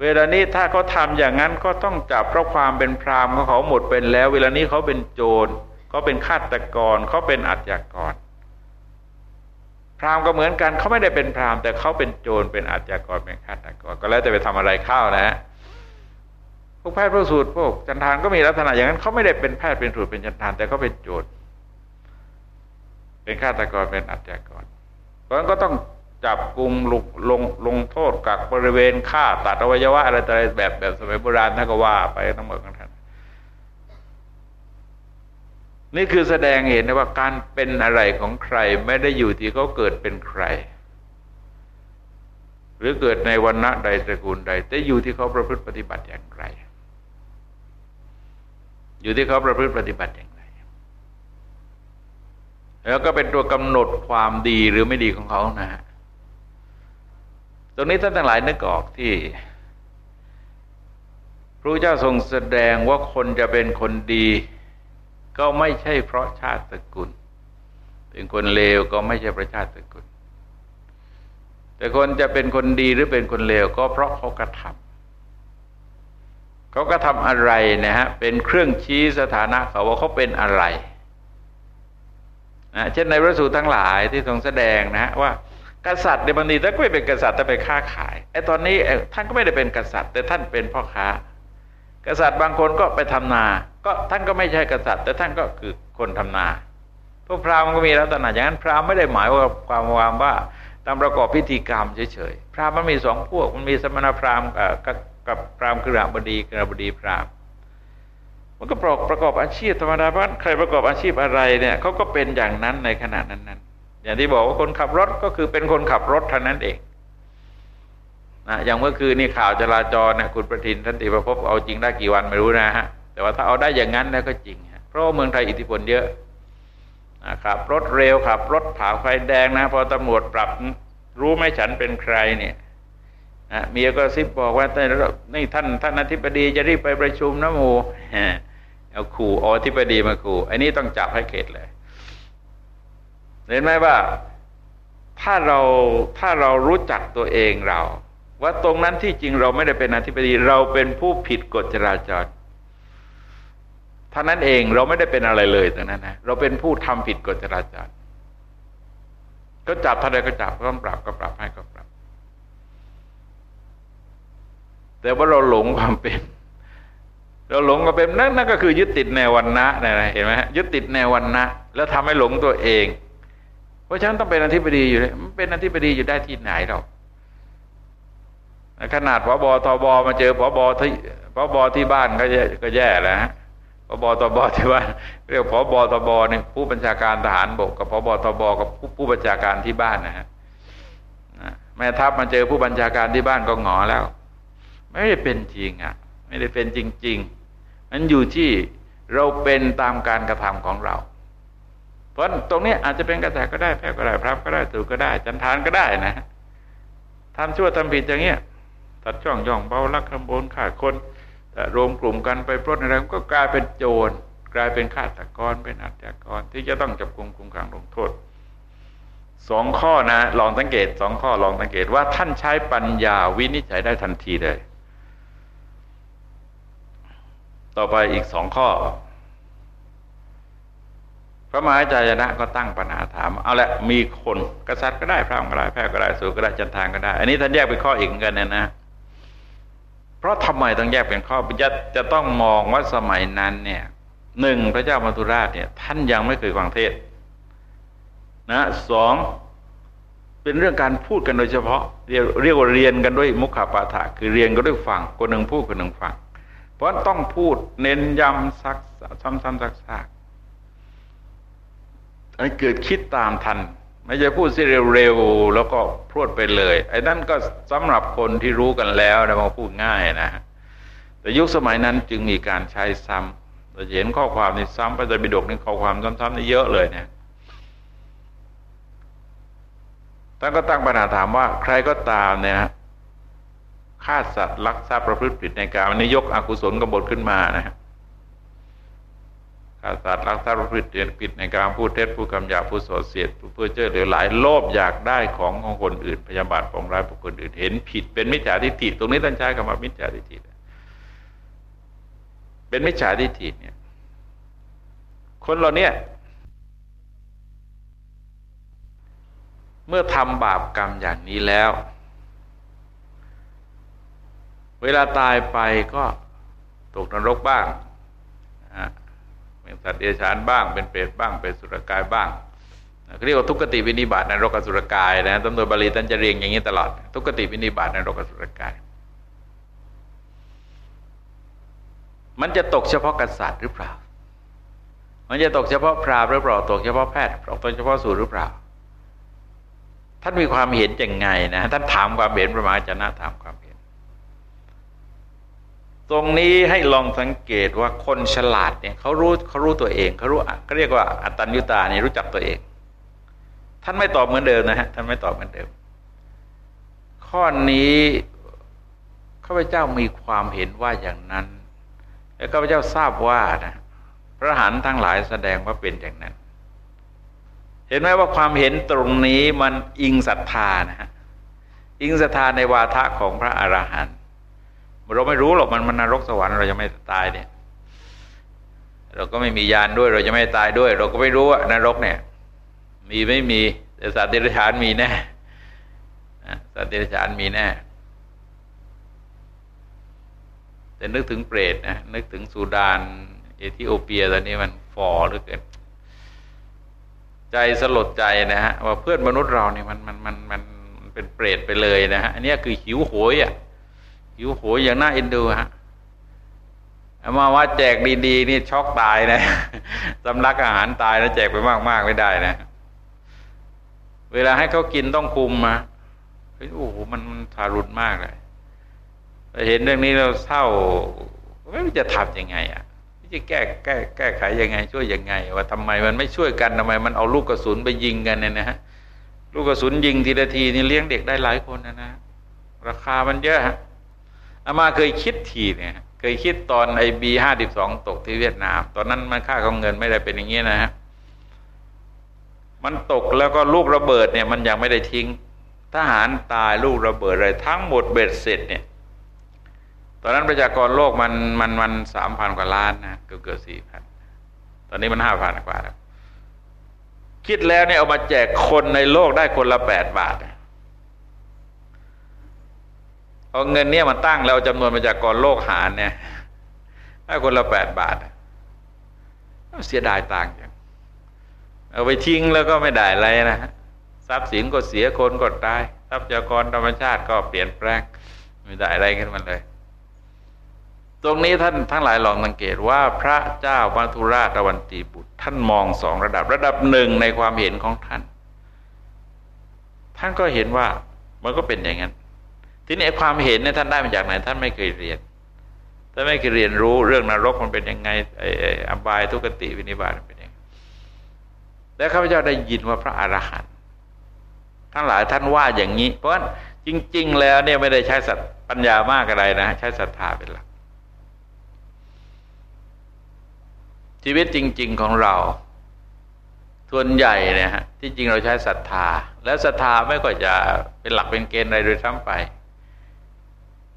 เวลานี้ถ้าเขาทาอย่างนั้นก็ต้องจับเพราะความเป็นพรามของเขาหมดเป็นแล้ว เวลานี้เขาเป็นโจรเขาเป็นฆาตกรเขาเป็นอัจฉริยะ พราหมณ์ก็เหมือนกันเขาไม่ได้เป็นพราหมณ์แต่เขาเป็นโจรเป็นอาชญากรเป็นฆาตกรก็แล้วแต่ไปทำอะไรเข้านะพวกแพทย์พวกสูตรพวกจันทานก็มีลักษณะอย่างนั้นเขาไม่ได้เป็นแพทย์เป็นสูตรเป็นจันทานแต่เขาเป็นโจรเป็นฆาตกรเป็นอาชญากรเพราะนั้นก็ต้องจับกลุ่มลงลงลงโทษกักบริเวณฆ่าตัดอวัยวะอะไรต่ออะไรแบบแบบสมัยโบราณท่านก็ว่าไปทั้งหมดของท่า นี่คือแสดงเห็นว่าการเป็นอะไรของใครไม่ได้อยู่ที่เขาเกิดเป็นใคร หรือเกิดในวันณะใดตระกูลใด แต่อยู่ที่เขาประพฤติปฏิบัติอย่างไร อยู่ที่เขาประพฤติปฏิบัติอย่างไร แล้วก็เป็นตัวกำหนดความดีหรือไม่ดีของเขานะฮะตรงนี้ท่านทั้งหลายนึกออกที่พระเจ้าทรงแสดงว่าคนจะเป็นคนดี ก็ไม่ใช่เพราะชาติตระกูลเป็นคนเลวก็ไม่ใช่เพราะชาติตระกูลแต่คนจะเป็นคนดีหรือเป็นคนเลวก็เพราะเขากระทำเขากระทำอะไรนะฮะเป็นเครื่องชี้สถานะเขาว่าเขาเป็นอะไรนะเช่นในพระสูตรทั้งหลายที่ทรงแสดงนะฮะว่ากษัตริย์ในบางทีท่านก็ไม่เป็นกษัตริย์แต่ไปค้าขายไอ้ตอนนี้ท่านก็ไม่ได้เป็นกษัตริย์ แต่ท่านเป็นพ่อค้า กษัตริย์บางคนก็ไปทำนา ก็ท่านก็ไม่ใช่กษัตริย์ แต่ท่านก็คือคนทำนา พวกพราหมณ์ก็มีลักษณะอย่างนั้นพราหมณ์ไม่ได้หมายว่าความความว่าตามประกอบพิธีกรรมเฉยๆพราหมณ์มันมีสองพวกมันมีสมณพราหมณ์กับกับพราหมณ์กระบดีกระบดีพราหมณ์มันก็ประกอบประกอบอาชีพธรรมดาบ้านใครประกอบอาชีพอะไรเนี่ยเขาก็เป็นอย่างนั้นในขณะนั้นๆอย่างที่บอกว่าคนขับรถก็คือเป็นคนขับรถเท่านั้นเอง นะอย่างเมื่อคืนนี่ข่าวจราจรเนี่ยคุณประทินท่านติประพบเอาจริงได้กี่วันไม่รู้นะฮะแต่ว่าถ้าเอาได้อย่างนั้นแล้วก็จริงเพราะเมืองไทยอิทธิพลเยอะขับรถเร็วขับรถผ่าไฟแดงนะ พอตำรวจปรับรู้ไหมฉันเป็นใครเนี่ยเมียก็ซิบบอกว่านี่ท่านท่านอธิบดีจะรีบไปประชุมนะโมเอาขู่อธิบดีมาขู่อันนี้ต้องจับให้เข็ดเลย เห็นไหมว่าถ้าเราถ้าเรารู้จักตัวเองเรา ว่าตรงนั้นที่จริงเราไม่ได้เป็นอธิบดี เราเป็นผู้ผิดกฎจราจรท่านั้นเองเราไม่ได้เป็นอะไรเลยตรงนั้นนะเราเป็นผู้ทำผิดกฎจราจรก็จับท่านใดก็จับก็ต้องปรับก็ปรับให้ก็ปรับ แต่ว่าเราหลงความเป็น เราหลงความเป็นนั่นนั่นก็คือ ยึดติดแนววันนะนะเห็นไหมฮะยึดติดแนววันนะแล้วทำให้หลงตัวเอง เพราะฉะนั้นต้องเป็นอธิบดีอยู่เลยมันเป็นอธิบดีอยู่ได้ที่ไหนเรา ขนาดพบทบมาเจอพบที่พบที่บ้านก็แย่ก็แย่แล้วฮะพบทบที่บ้านเรียกพบทบเนี่ยผู้บัญชาการทหารบกกับพบทบกับผู้ผู้บัญชาการที่บ้านนะฮะแม่ทัพมาเจอผู้บัญชาการที่บ้านก็หงอแล้ว ไม่ได้เป็นจริงอะ ไม่ได้เป็นจริงๆมันอยู่ที่เราเป็นตามการกระทำของเรา เพราะตรงนี้อาจจะเป็นกระแสก็ได้แพ้ก็ได้พระก็ได้ถูกก็ได้ จันทานก็ได้นะทำชั่วทำผิดอย่างเงี้ย ตัดช่องย่องเบาลักขโมยขาดคนรวมกลุ่มกันไปปล้นอะไรก็กลายเป็นโจรกลายเป็นฆาตกรเป็นอาชญากรที่จะต้องจับกลุ่มคุมขังลงโทษสองข้อนะลองสังเกตสองข้อลองสังเกตว่าท่านใช้ปัญญาวินิจฉัยได้ทันทีเลย ต่อไปอีกสองข้อ พระมหาจายนะก็ตั้งปัญหาถาม เอาละมีคนกษัตริย์ก็ได้พระองค์ก็ได้แพทย์ก็ได้สูก็ได้จันทางก็ได้ อันนี้ท่านแยกเป็นข้ออีกกันนะนะ ราะทำไมต้องแยกเป็นข้อจะจะต้องมองว่าสมัยนั้นเนี่ยหนึ่งพระเจ้ามัทุราชเนี่ย ท่านยังไม่เคยฟังเทศนะสองเป็นเรื่องการพูดกันโดยเฉพาะ เรียกเรียกว่าเรียนกันด้วยมุขปาฐะคือเรียนก็ด้วยฟังคนหนึ่งพูดคนหนึ่งฟัง เพราะต้องพูดเน้นย้ำซักซ้ำๆซักๆอันเกิดคิดตามทัน ไม่ใช่พูดเสียเร็วๆแล้วก็พรวดไปเลย ไอ้นั่นก็สำหรับคนที่รู้กันแล้วนะมาพูดง่ายนะแต่ยุคสมัยนั้นจึงมีการใช้ซ้ำเราเห็นข้อความในซ้ำพระไตรปิฎกนี่ข้อความซ้ำๆนี่เยอะเลยเนี่ยท่านก็ตั้งปัญหาถามว่า ใครก็ตามเนี่ยฆ่าสัตว์ลักทรัพย์ประพฤติผิดในการวันนี้ยกอกุศลกบฏขึ้นมานะฮะ ฆ่าสัตว์ลักทรัพย์ประพฤติผิดในการพูดเท็จพูดคำหยาพูดโสเสียดเพื่อเจ้อเหลือหลายโลภอยากได้ของของคนอื่นพยาบาทปองร้ายบุคคลอื่นเห็นผิด เป็นมิจฉาทิฏฐิตรงนี้ท่านใช้คำว่ามิจฉาทิฏฐิเป็นมิจฉาทิฏฐิเนี่ย คนเราเนี่ย เมื่อทำบาปกรรมอย่างนี้แล้ว เวลาตายไปก็ตกนรกบ้าง เป็นสัตว์เดรัจฉานบ้าง เป็นเปรตบ้าง เป็นสุรกายบ้างเรียกว่าทุกขติวินิบาตในโรกสุรกายนะตำรวจบาลีท่านจะเรียงอย่างนี้ตลอด ทุกขติวินิบาตในโรกสุรกาย มันจะตกเฉพาะกษัตริย์หรือเปล่า มันจะตกเฉพาะพราหมณ์หรือเปล่า ตกเฉพาะแพทย์ตกเฉพาะสูตรหรือเปล่า ท่านมีความเห็นยังไงนะ ท่านถามความเห็นพระมหาจนะถามความ ตรงนี้ให้ลองสังเกตว่าคนฉลาดเนี่ยเขารู้เขารู้ตัวเองเขารู้เขาเรียกว่าอัตตัญญุตาเนี่ยรู้จักตัวเอง ท่านไม่ตอบเหมือนเดิมนะฮะท่านไม่ตอบเหมือนเดิม ข้อนี้ข้าพเจ้ามีความเห็นว่าอย่างนั้น แล้วข้าพเจ้าทราบว่านะพระหันทั้งหลายแสดงว่าเป็นอย่างนั้น เห็นไหมว่าความเห็นตรงนี้มันอิงศรัทธานะฮะอิงศรัทธาในวาทะของพระอรหันต์ เราไม่รู้หรอกมันมันนรกสวรรค์เราจะไม่ตายเนี่ย เราก็ไม่มียานด้วย เราจะไม่ตายด้วย เราก็ไม่รู้ว่านรกเนี่ย มีไม่มีแต่สัตว์เดรัจฉานมีแน่สัตว์เดรัจฉานมีแน่แต่นึกถึงเปรตนะนึกถึงซูดาน เอธิโอเปียตอนนี้มันฟอหรือเกินใจสลดใจนะฮะว่าเพื่อนมนุษย์เราเนี่ยมันมันมันมันเป็นเปรตไปเลยนะฮะอันนี้คือหิวโหยอะ หิวโหยอย่างน่าเอ็นดูฮะมาว่าแจกดีๆนี่ช็อกตายนะสำลักอาหารตายแล้วแจกไปมากๆไม่ได้นะ เวลาให้เขากินต้องคุมมาเฮ้ยโอ้โหมันมันทารุณมากเลยเห็นเรื่องนี้เราเศร้าไม่รู้จะทำยังไง อะจะแก้แก้แก้ไขยังไง ช่วยยังไง ว่าทำไมมันไม่ช่วยกันทำไม มันเอาลูกกระสุนไปยิงกันเนี่ยนะฮะลูกกระสุนยิงทีละทีนี่เลี้ยงเด็กได้หลายคนนะนะราคามันเยอะฮะ อามาเคยคิดทีเนี่ยเคยคิดตอนไอบีห้าสิบสองตกที่เวียดนาม ตอนนั้นมันค่าของเงินไม่ได้เป็นอย่างนี้นะฮะมันตกแล้วก็ลูกระเบิดเนี่ย มันยังไม่ได้ทิ้ง ทหารตายลูกระเบิดอะไรทั้งหมดเบ็ดเสร็จเนี่ย ตอนนั้นประชากรโลกมันมันมันสามพันกว่าล้านนะเกือบเกือบสี่พันตอนนี้มันห้าพันกว่าแล้วคิดแล้วเนี่ยเอามาแจกคนในโลกได้คนละแปดบาท เอาเงินเนี่ยมันตั้งแล้วจำนวนประชากรโลกหารเนี่ยได้คนละแปดบาทเสียดายต่างอย่างเอาไปทิ้งแล้วก็ไม่ได้อะไรนะทรัพย์สินก็เสียคนก็ตายทรัพยากรธรรมชาติก็เปลี่ยนแปลงไม่ได้อะไรขึ้นมาเลย ตรงนี้ท่านทั้งหลายลองสังเกตว่าพระเจ้ามัทุราชวันตีบุตร ท่านมองสองระดับระดับหนึ่งในความเห็นของท่าน ท่านก็เห็นว่ามันก็เป็นอย่างนั้น ทีนี้ความเห็นเนี่ยท่านได้มาจากไหน ท่านไม่เคยเรียนท่านไม่เคยเรียนรู้เรื่องนรกมันเป็นยังไงไอ้อบายทุกติวินิบาตเป็นยังไงแล้วข้าพเจ้าได้ยินว่าพระอรหันต์ทั้งหลายท่านว่าอย่างนี้ เพราะฉะนั้นจริง ๆ แล้วเนี่ยไม่ได้ใช้สัตปัญญามากอะไรนะใช้ศรัทธาเป็นหลักชีวิตจริง ๆของเราส่วนใหญ่เนี่ยฮะที่จริงเราใช้ศรัทธา และศรัทธาไม่ก็จะเป็นหลักเป็นเกณฑ์อะไรโดยทั้งไป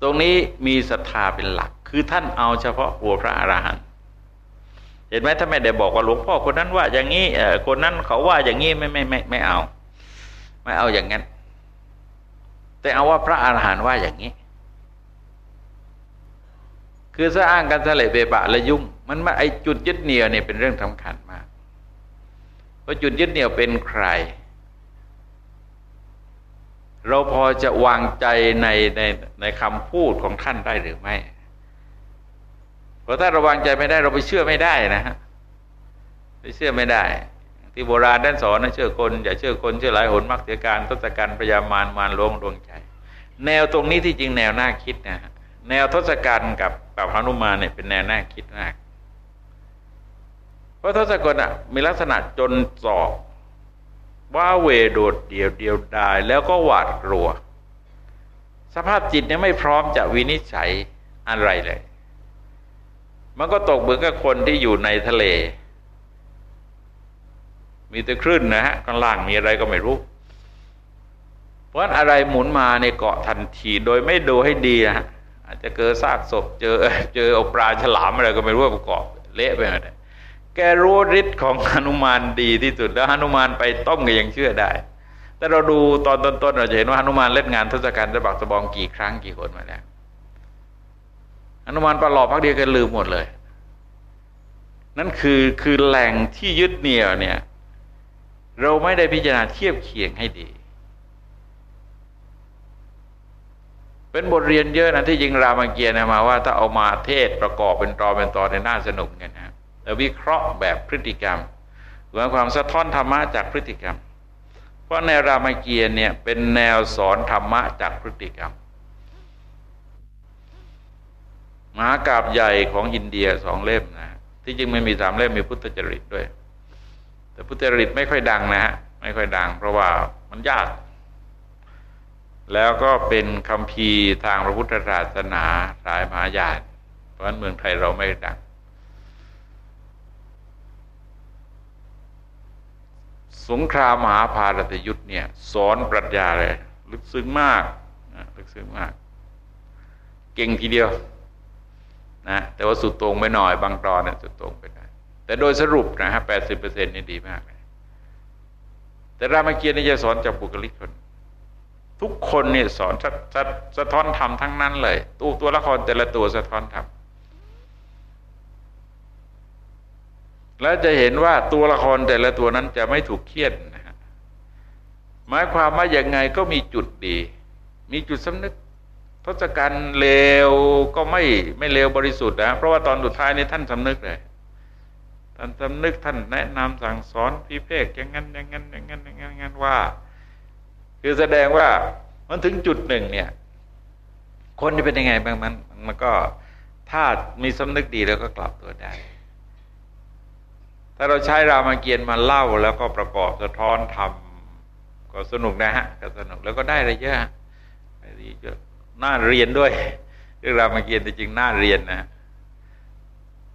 ตรงนี้มีศรัทธาเป็นหลัก คือท่านเอาเฉพาะหัวพระอรหันต์เห็นไหมถ้าไม่ได้บอกว่าหลวงพ่อคนนั้นว่า อย่างนี้คนนั้นเขาว่าอย่างนี้ไม่ไม่ไม่ไม่เอา ไม่เอาอย่างนั้น แต่เอาว่าพระอรหันต์ว่าอย่างนี้ คือถ้าอ้างกันทะเลเบปะและยุ่ง มันมาไอจุดยึดเหนี่ยวเนี่ยเป็นเรื่องสำคัญมากเพราะจุดยึดเหนี่ยวเป็นใคร เราพอจะวางใจในในในคำพูดของท่านได้หรือไม่พราะถ้าเราวางใจไม่ได้เราไปเชื่อไม่ได้นะฮะไปเชื่อไม่ได้ ที่โบราณด้านสอนนะเชื่อคน อย่าเชื่อคนเชื่อหลายหนมักเสียการทศกัณฐ์พยามารมารลวงดวงใจ แนวตรงนี้ที่จริงแนวน่าคิดนะฮะแนวทศกัณฐ์กับกับพนุมานเนี่ยเป็นแนวน่าคิดมาก เพราะทศกัณฐ์อะมีลักษณะจนสอบ ว่าเวโดดเดียวเดียวดายแล้วก็หวาดกลัว สภาพจิตเนี่ยไม่พร้อมจะวินิจฉัยอะไรเลย มันก็ตกเหมือนกับคนที่อยู่ในทะเล มีแต่คลื่นนะฮะข้างล่างมีอะไรก็ไม่รู้ เพราะอะไรหมุนมาในเกาะทันทีโดยไม่ดูให้ดีนะฮะอาจจะเกิดซากศพเจอเจอเอาปลาฉลามอะไรก็ไม่รู้ประกอบ เละไปหมด แกรู้ฤทธิ์ของหนุมานดีที่สุด แล้วหนุมานไปต้มก็ยังเชื่อได้ แต่เราดูตอนต้นๆเราจะเห็นว่าหนุมานเล่นงานทศกัณฐ์จะบักสะบองกี่ครั้งกี่คนมาแล้วอนุมานประหลอดพักเดียวกันลืมหมดเลย นั่นคือคือแหล่งที่ยึดเหนี่ยวเนี่ย เราไม่ได้พิจารณาเทียบเคียงให้ดี เป็นบทเรียนเยอะนะที่ยิงรามเกียรติมาว่า ถ้าเอามาเทศประกอบเป็นตอนเป็นตอนในน่าสนุกกันนะ แต่วิเคราะห์แบบพฤติกรรมหรือความสะท้อนธรรมะจากพฤติกรรม เพราะในรามเกียรติเนี่ยเป็นแนวสอนธรรมะจากพฤติกรรมมหากราบใหญ่ของอินเดียสองเล่มนะที่จริงไม่มีสามเล่มมีพุทธจริตด้วย แต่พุทธจริตไม่ค่อยดังนะฮะไม่ค่อยดัง เพราะว่ามันยาก แล้วก็เป็นคำพีทางพระพุทธศาสนาสายมหายานเพราะฉะนั้นเมืองไทยเราไม่ดัง สงครามมหาภารตยุทธ์เนี่ย สอนปรัชญาเลย ลึกซึ้งมากลึกซึ้งมาก เก่งทีเดียวนะแต่ว่าสุดตรงไปหน่อยบางตอนเนี่ยสุดตรงไปได้แต่โดยสรุปนะฮะแปดสิบเปอร์เซ็นต์นี่ดีมากเลยแต่รามเกียรตินี่จะสอนจากบุคลิกคน ทุกคนเนี่ยสอนสะสะสะท้อนธรรมทั้งนั้นเลย ตัวตัวละครแต่ละตัวสะท้อนธรรม แล้วจะเห็นว่าตัวละครแต่ละตัวนั้นจะไม่ถูกเครียดนะฮะหมายความว่าอย่างไงก็มีจุดดี มีจุดสำนึกทศกัณฐ์เลวก็ไม่ไม่เลวบริสุทธิ์นะเพราะว่าตอนสุดท้ายนี่ท่านสำนึกเลยท่านสำนึกท่านแนะนำสั่งสอนพิเภกอย่างนั้นอย่างนั้นอย่างนั้นอย่างนั้นอย่างนั้นว่า คือแสดงว่ามันถึงจุดหนึ่งเนี่ย คนจะเป็นยังไงบ้างมันมันก็ถ้ามีสำนึกดีแล้วก็กลับตัวได้ ถ้าเราใช้รามเกียรติมาเล่าแล้วก็ประกอบสะท้อนทำก็สนุกนะฮะก็สนุกแล้วก็ได้อะไรเยอะอะไรเยอะน่าเรียนด้วยเรื่องรามเกียรติจริงน่าเรียนนะ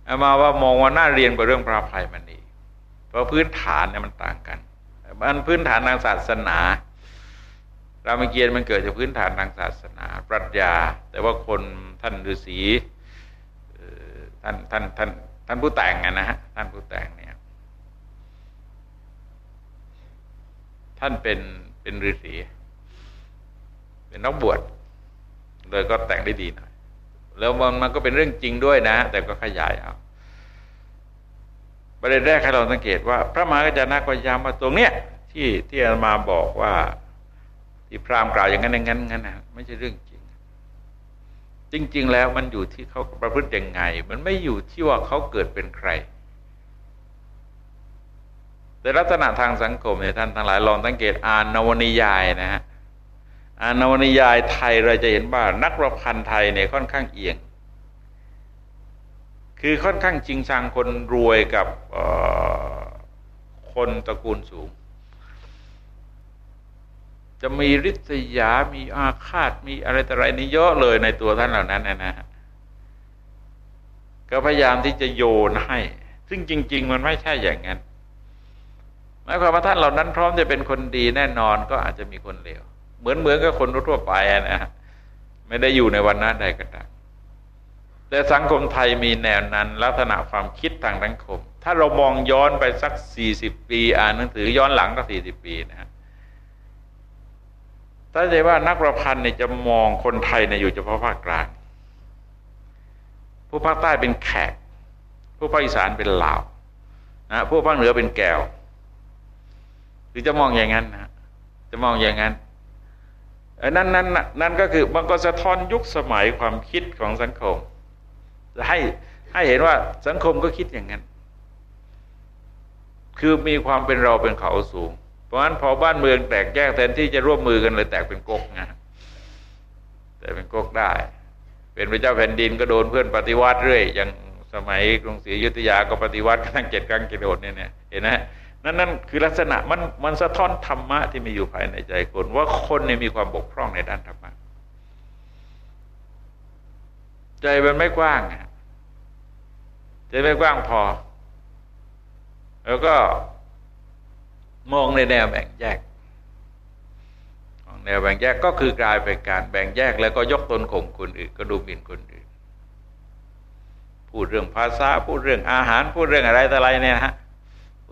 เอามาว่ามองว่าน่าเรียนกว่าเรื่องพระภัยมันดีเพราะพื้นฐานเนี่ยมันต่างกันมันพื้นฐานทางศาสนารามเกียรติมันเกิดจากพื้นฐานทางศาสนา ปรัชญา แต่ว่าคนท่านฤาษีท่านท่านท่านท่านผู้แต่งนะฮะท่านผู้แต่งเนี่ย ท่านเป็นเป็นฤาษีเป็นนักบวชเลยก็แต่งได้ดีหน่อยแล้วมันมันก็เป็นเรื่องจริงด้วยนะ แต่ก็ขยายเอาประเด็นแรกให้เราสังเกตว่า พระมหากรจานะก็ย้ำว่าตรงเนี้ยที่ที่อามาบอกว่าที่พราหมณ์กล่าวอย่างนั้นอย่างนั้นงั้นนะไม่ใช่เรื่องจริง จริง ๆ แล้วมันอยู่ที่เขาประพฤติยังไง มันไม่อยู่ที่ว่าเขาเกิดเป็นใคร แต่ลักษณะทางสังคมเนี่ยท่านทั้งหลายลองสังเกตอ่านนวนิยายนะฮะอานวนิยายไทยเราจะเห็นว่านักประพันธ์ไทยเนี่ยค่อนข้างเอียง คือค่อนข้างจริงชังคนรวยกับคนตระกูลสูง จะมีริษยา มีอาฆาต มีอะไรแต่ไรนี่เยอะเลยในตัวท่านเหล่านั้นนะฮะก็พยายามที่จะโยนให้ ซึ่งจริง ๆ มันไม่ใช่อย่างนั้น หมายความว่าท่านเหล่านั้นพร้อมจะเป็นคนดีแน่นอนก็อาจจะมีคนเลวเหมือนเหมือนกับคนทั่วไปนะไม่ได้อยู่ในวันนั้นใดก็ตามแต่สังคมไทยมีแนวนั้น ลักษณะความคิดทางสังคม ถ้าเรามองย้อนไปสักสี่สิบปี อ่านหนังสือย้อนหลังก็สี่สิบปีนะฮะถ้าใจว่านักประพันธ์เนี่ยจะมองคนไทยเนี่ยอยู่เฉพาะภาคกลางผู้ภาคใต้เป็นแขกผู้ภาคอีสานเป็นลาวนะผู้ภาคเหนือเป็นแก้ว หรือจะมองอย่างนั้นนะจะมองอย่างนั้นนั่นนั่นนั่นก็คือมันก็สะท้อนยุคสมัยความคิดของสังคมจะให้ให้เห็นว่าสังคมก็คิดอย่างนั้น คือมีความเป็นเราเป็นเขาสูง เพราะฉะนั้นพอบ้านเมืองแตกแยกแทนที่จะร่วมมือกันเลยแตกเป็นก๊กนะแต่เป็นก๊กได้ เป็นพระเจ้าแผ่นดินก็โดนเพื่อนปฏิวัติเรื่อยอย่างสมัยกรุงศรีอยุธยาก็ปฏิวัติทั้งเจ็ดครั้งกิโดดเนี่ยเห็นไหม นั่นนั่นคือลักษณะมันมันสะท้อนธรรมะที่มีอยู่ภายในใจคน ว่าคนเนี่ยมีความบกพร่องในด้านธรรมะใจมันไม่กว้างใจไม่กว้างพอ แล้วก็มองในแนวแบ่งแยกแนวแบ่งแยกก็คือกลายเป็นการแบ่งแยกแล้วก็ยกตนข่มคนอื่น ก็ดูหมิ่นคนอื่น พูดเรื่องภาษาพูดเรื่องอาหาร พูดเรื่องอะไรแต่อะไรเนี่ยฮะ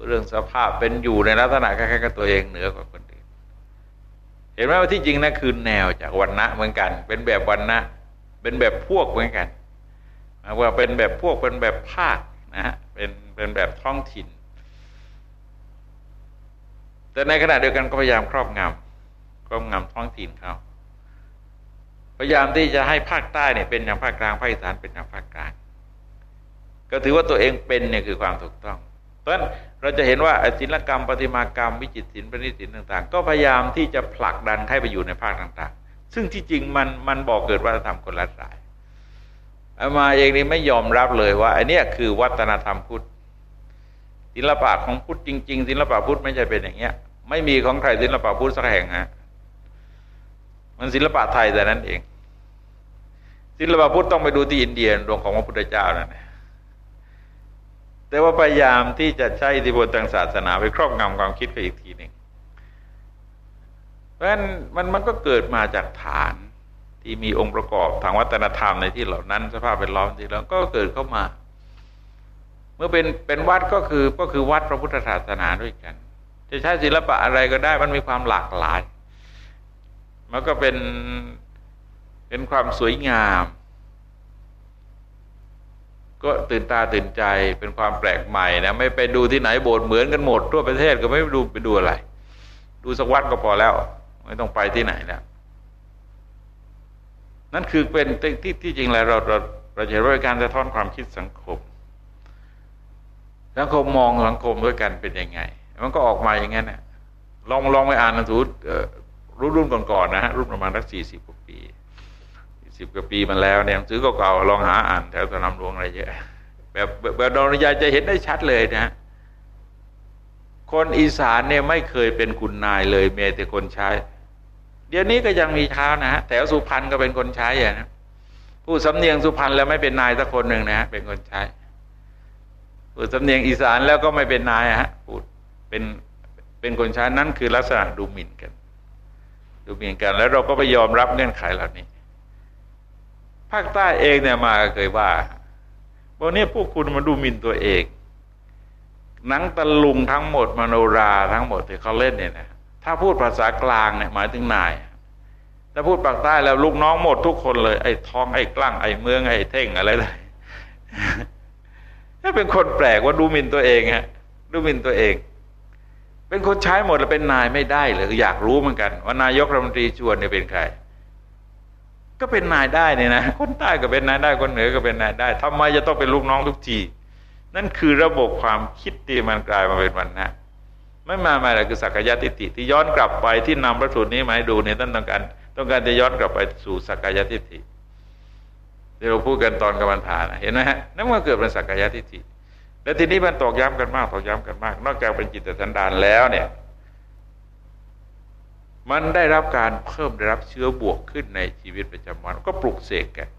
เรื่องสภาพเป็นอยู่ในลักษณะคล้ายๆกับตัวเองเหนือกว่าคนอื่น เห็นไหมว่าที่จริงนะคือแนวจากวันณะเหมือนกัน เป็นแบบวันณะเป็นแบบพวกเหมือนกันว่าเป็นแบบพวกเป็นแบบภาคนะฮะเป็นเป็นแบบท้องถิ่น แต่ในขณะเดียวกันก็พยายามครอบงำครอบงำท้องถิ่นเขาพยายามที่จะให้ภาคใต้เนี่ยเป็นอย่างภาคกลางภาคอีสานเป็นอย่างภาคกลาง ก็ถือว่าตัวเองเป็นเนี่ยคือความถูกต้อง เพราะฉะนั้นเราจะเห็นว่าศิลปกรรมประติมากรรม วิจิตรศิลป์ปณิศิลต่าง ๆ ก็พยายามที่จะผลักดันให้ไปอยู่ในภาคต่างๆ ซึ่งที่จริงมันมันบอกเกิดวัฒนธรรมคนละสายอามาเองนี่ไม่ยอมรับเลยว่าอันนี้คือวัฒนธรรมพุทธศิลปะของพุทธจริง ๆ ศิลปะพุทธไม่ใช่เป็นอย่างเงี้ย ไม่มีของใครศิลปะพุทธสักแห่งฮะมันศิลปะไทยแต่นั้นเอง ศิลปะพุทธต้องไปดูที่อินเดียดวงของพระพุทธเจ้านั่น แต่ว่าพยายามที่จะใช้อิทธิพลทางศาสนาไปครอบงำความคิดกันอีกทีหนึ่งเพราะฉะนั้นมันมันก็เกิดมาจากฐานที่มีองค์ประกอบทางวัฒนธรรมในที่เหล่านั้น สภาพเป็นล้อมที่แล้วก็เกิดเข้ามา เมื่อเป็นเป็นวัดก็คือก็คือวัดพระพุทธศาสนาด้วยกัน จะใช้ศิลปะอะไรก็ได้มันมีความหลากหลาย มันก็เป็นเป็นความสวยงาม ก็ตื่นตาตื่นใจเป็นความแปลกใหม่นะไม่ไปดูที่ไหนโบสถ์เหมือนกันหมด ทั่วประเทศก็ไม่ดูไปดูอะไร ดูสักวัดก็พอแล้ว ไม่ต้องไปที่ไหนแล้ว นั่นคือเป็นที่ที่จริงแล้วเราเราเราจะเห็นว่าการสะท้อนความคิดสังคม สังคมมองสังคมด้วยกันเป็นยังไง มันก็ออกมาอย่างนั้นนะลองลองไปอ่านหนังสือรุ่นรุ่นก่อนๆนะฮะรุ่นประมาณสักสี่สิบกว่าปี สิบกว่าปีมันแล้วเนี่ยหนังสือเก่าๆลองหาอ่านแถวสนามหลวงอะไรเยอะ แบบแบบดอนยาจะเห็นได้ชัดเลยนะ คนอีสานเนี่ยไม่เคยเป็นคุณนายเลยเมแต่คนใช้ เดี๋ยวนี้ก็ยังมีเช้านะฮะแถวสุพรรณก็เป็นคนใช้อย่างนะผู้สำเนียงสุพรรณแล้วไม่เป็นนายสักคนหนึ่งนะฮะเป็นคนใช้ผู้สำเนียงอีสานแล้วก็ไม่เป็นนายฮะพูดเป็นเป็นคนใช้นั่นคือลักษณะดูหมิ่นกัน ดูหมิ่นกัน แล้วเราก็ไปยอมรับเงื่อนไขเหล่านี้ ภาคใต้เองเนี่ยมาเคยว่าวันนี้พวกคุณมาดูมินตัวเองหนังตะลุงทั้งหมดมโนราทั้งหมดที่เขาเล่นเนี่ยนะถ้าพูดภาษากลางเนี่ยหมายถึงนายถ้าพูดปากใต้แล้วลูกน้องหมดทุกคนเลย ไอ้ทองไอ้กล้างไอ้เมืองไอ้เท่งอะไรเลยถ้าเป็นคนแปลกว่าดูมินตัวเองฮะดูมินตัวเอง เป็นคนใช้หมดแล้วเป็นนายไม่ได้เลยอยากรู้เหมือนกัน ว่านายกรัฐมนตรีชวนเนี่ยเป็นใคร ก็เป็นนายได้เนี่ยนะคนใต้ก็เป็นนายได้คนเหนือก็เป็นนายได้ทำไมจะต้องเป็นลูกน้องทุกที นั่นคือระบบความคิดที่มันกลายมาเป็นวันนะไม่มาอะไรคือสักยะทิฏฐิที่ย้อนกลับไปที่นำพระสูตรนี้มาให้ดูเนี่ยท่านต้องการต้องการจะย้อนกลับไปสู่สักยะทิฏฐิที่เราพูดกันตอนกรรมฐานเห็นไหมฮะนั่นมันเกิดเป็นสักยะทิฏฐิแล้วทีนี้มันตอกย้ำกันมากตอกย้ำกันมาก นอกจากเป็นจิตสันดานแล้วเนี่ย มันได้รับการเพิ่มได้รับเชื้อบวกขึ้นในชีวิตประจำวันก็ปลุกเสกกัน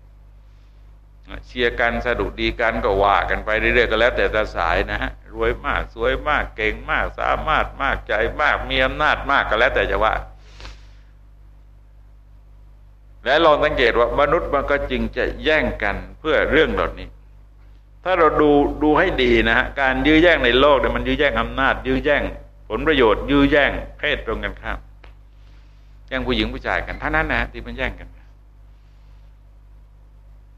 เชียร์กันสะดุดีกันก็ว่ากันไปเรื่อยๆก็แล้ว แต่ตาสายนะฮะรวยมาก สวยมากเก่งมาก สามารถมากใจมากมีอำนาจมากก็แล้วแต่จะว่า และลองสังเกตว่ามนุษย์มันก็จริงจะแย่งกันเพื่อเรื่องเหล่านี้ ถ้าเราดูดูให้ดีนะฮะการยื้อแย่งในโลกเนี่ยมันยื้อแย่งอำนาจ ยื้อแย่ง ผลประโยชน์ ยื้อแย่งเพศตรงกันข้าม ย่งผู้หญิงผู้ชายกันท่านั้นนะที่มันแย่งกัน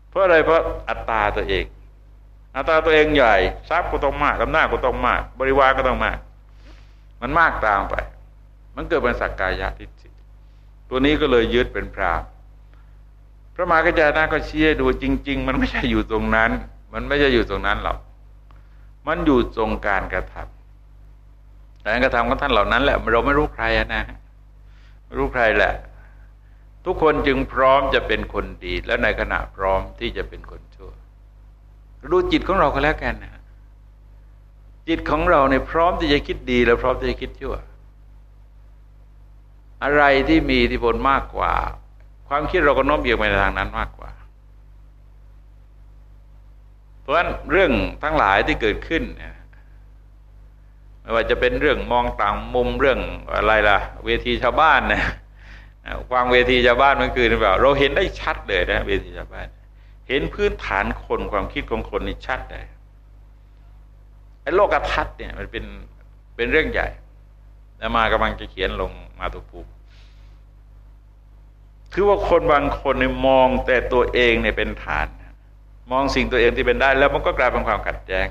เพราะอะไรเพราะอัตตาตัวเอง อัตตาตัวเองใหญ่ทรัพย์ก็ต้องมากอำนาจก็ต้องมาก บริวารก็ต้องมาก มันมากตามไป มันเกิดเป็นสักกายะทิฏฐิตัวนี้ก็เลยยึดเป็นพรามพระมหากระจายนาก็เชี่ยดูจริง ๆ มันไม่ใช่อยู่ตรงนั้น มันไม่ใช่อยู่ตรงนั้นหรอกมันอยู่ตรงการกระทำการกระทำของท่านเหล่านั้นแหละเราไม่รู้ใครนะไม่ รู้ใครแหละ ทุกคนจึงพร้อมจะเป็นคนดี และในขณะพร้อมที่จะเป็นคนชั่วดูจิตของเราก็แล้วกันนะจิตของเราในพร้อมที่จะคิดดี และพร้อมที่จะคิดชั่ว อะไรที่มีอิทธิพลมากกว่า ความคิดเราก็น้อมเอียงไปในทางนั้นมากกว่า เพราะฉะนั้นเรื่องทั้งหลายที่เกิดขึ้น ไม่ว่าจะเป็นเรื่องมองต่างมุมเรื่องอะไรล่ะ เวทีชาวบ้านนี่ยวางเวทีชาวบ้านมื่อคืนแบบเราเห็นได้ชัดเลยนะเวทีชาวบ้าน เห็นพื้นฐานคนความคิดของคนนี่ชัดเลยไอ้โลกทัศน์เนี่ยมันเป็นเป็นเรื่องใหญ่ แล้วมากำลังจะเขียนลงมาตุภูมิคือว่าคนบางคนเนี่ยมองแต่ตัวเองเนี่ยเป็นฐาน มองสิ่งตัวเองที่เป็นได้ แล้วมันก็กลายเป็นความขัดแย้ง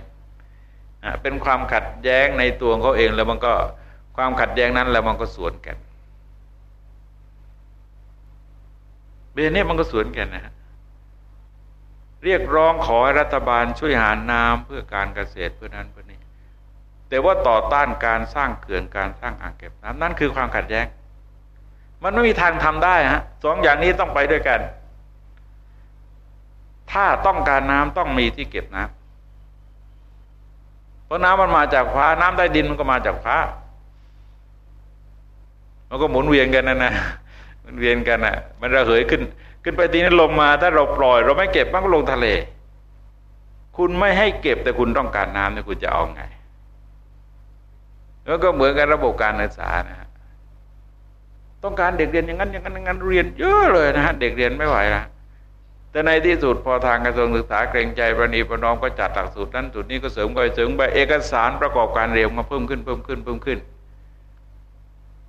เป็นความขัดแย้งในตัวเขาเองแล้วมันก็ความขัดแย้งนั้นแล้วมันก็สวนกันเบนนี้มันก็สวนกันนะฮะเรียกร้องขอให้รัฐบาลช่วยหาน้ำเพื่อการเกษตรเพื่อนั้นเพื่อนี้ แต่ว่าต่อต้านการสร้างเขื่อนการสร้างอ่างเก็บน้ำนั่นคือความขัดแย้ง มันไม่มีทางทำได้ฮะสองอย่างนี้ต้องไปด้วยกัน ถ้าต้องการน้ำต้องมีที่เก็บน้ำ เพราะน้ำมันมาจากฟ้า น้ำใต้ดินมันก็มาจากฟ้า มันก็หมุนเวียนกันนะนะมันเวียนกันอะมันระเหยขึ้น ขึ้นไปทีนี้ลงมา ถ้าเราปล่อย เราไม่เก็บมันก็ลงทะเล คุณไม่ให้เก็บแต่คุณต้องการน้ำเนี่ยคุณจะเอาไง แล้วก็เหมือนกันระบบการศึกษานะฮะต้องการเด็กเรียนอย่างนั้นอย่างนั้นอย่างนั้นเรียนเยอะเลยนะฮะเด็กเรียนไม่ไหวละ แต่ในที่สุดพอทางกระทรวงศึกษาเกรงใจประนีประนอมก็จัดหลักสูตรนั้นสูตรนี้ก็เสริมไปเสริมไปเอกสารประกอบการเรียนมาเพิ่มขึ้นเพิ่มขึ้นเพิ่มขึ้น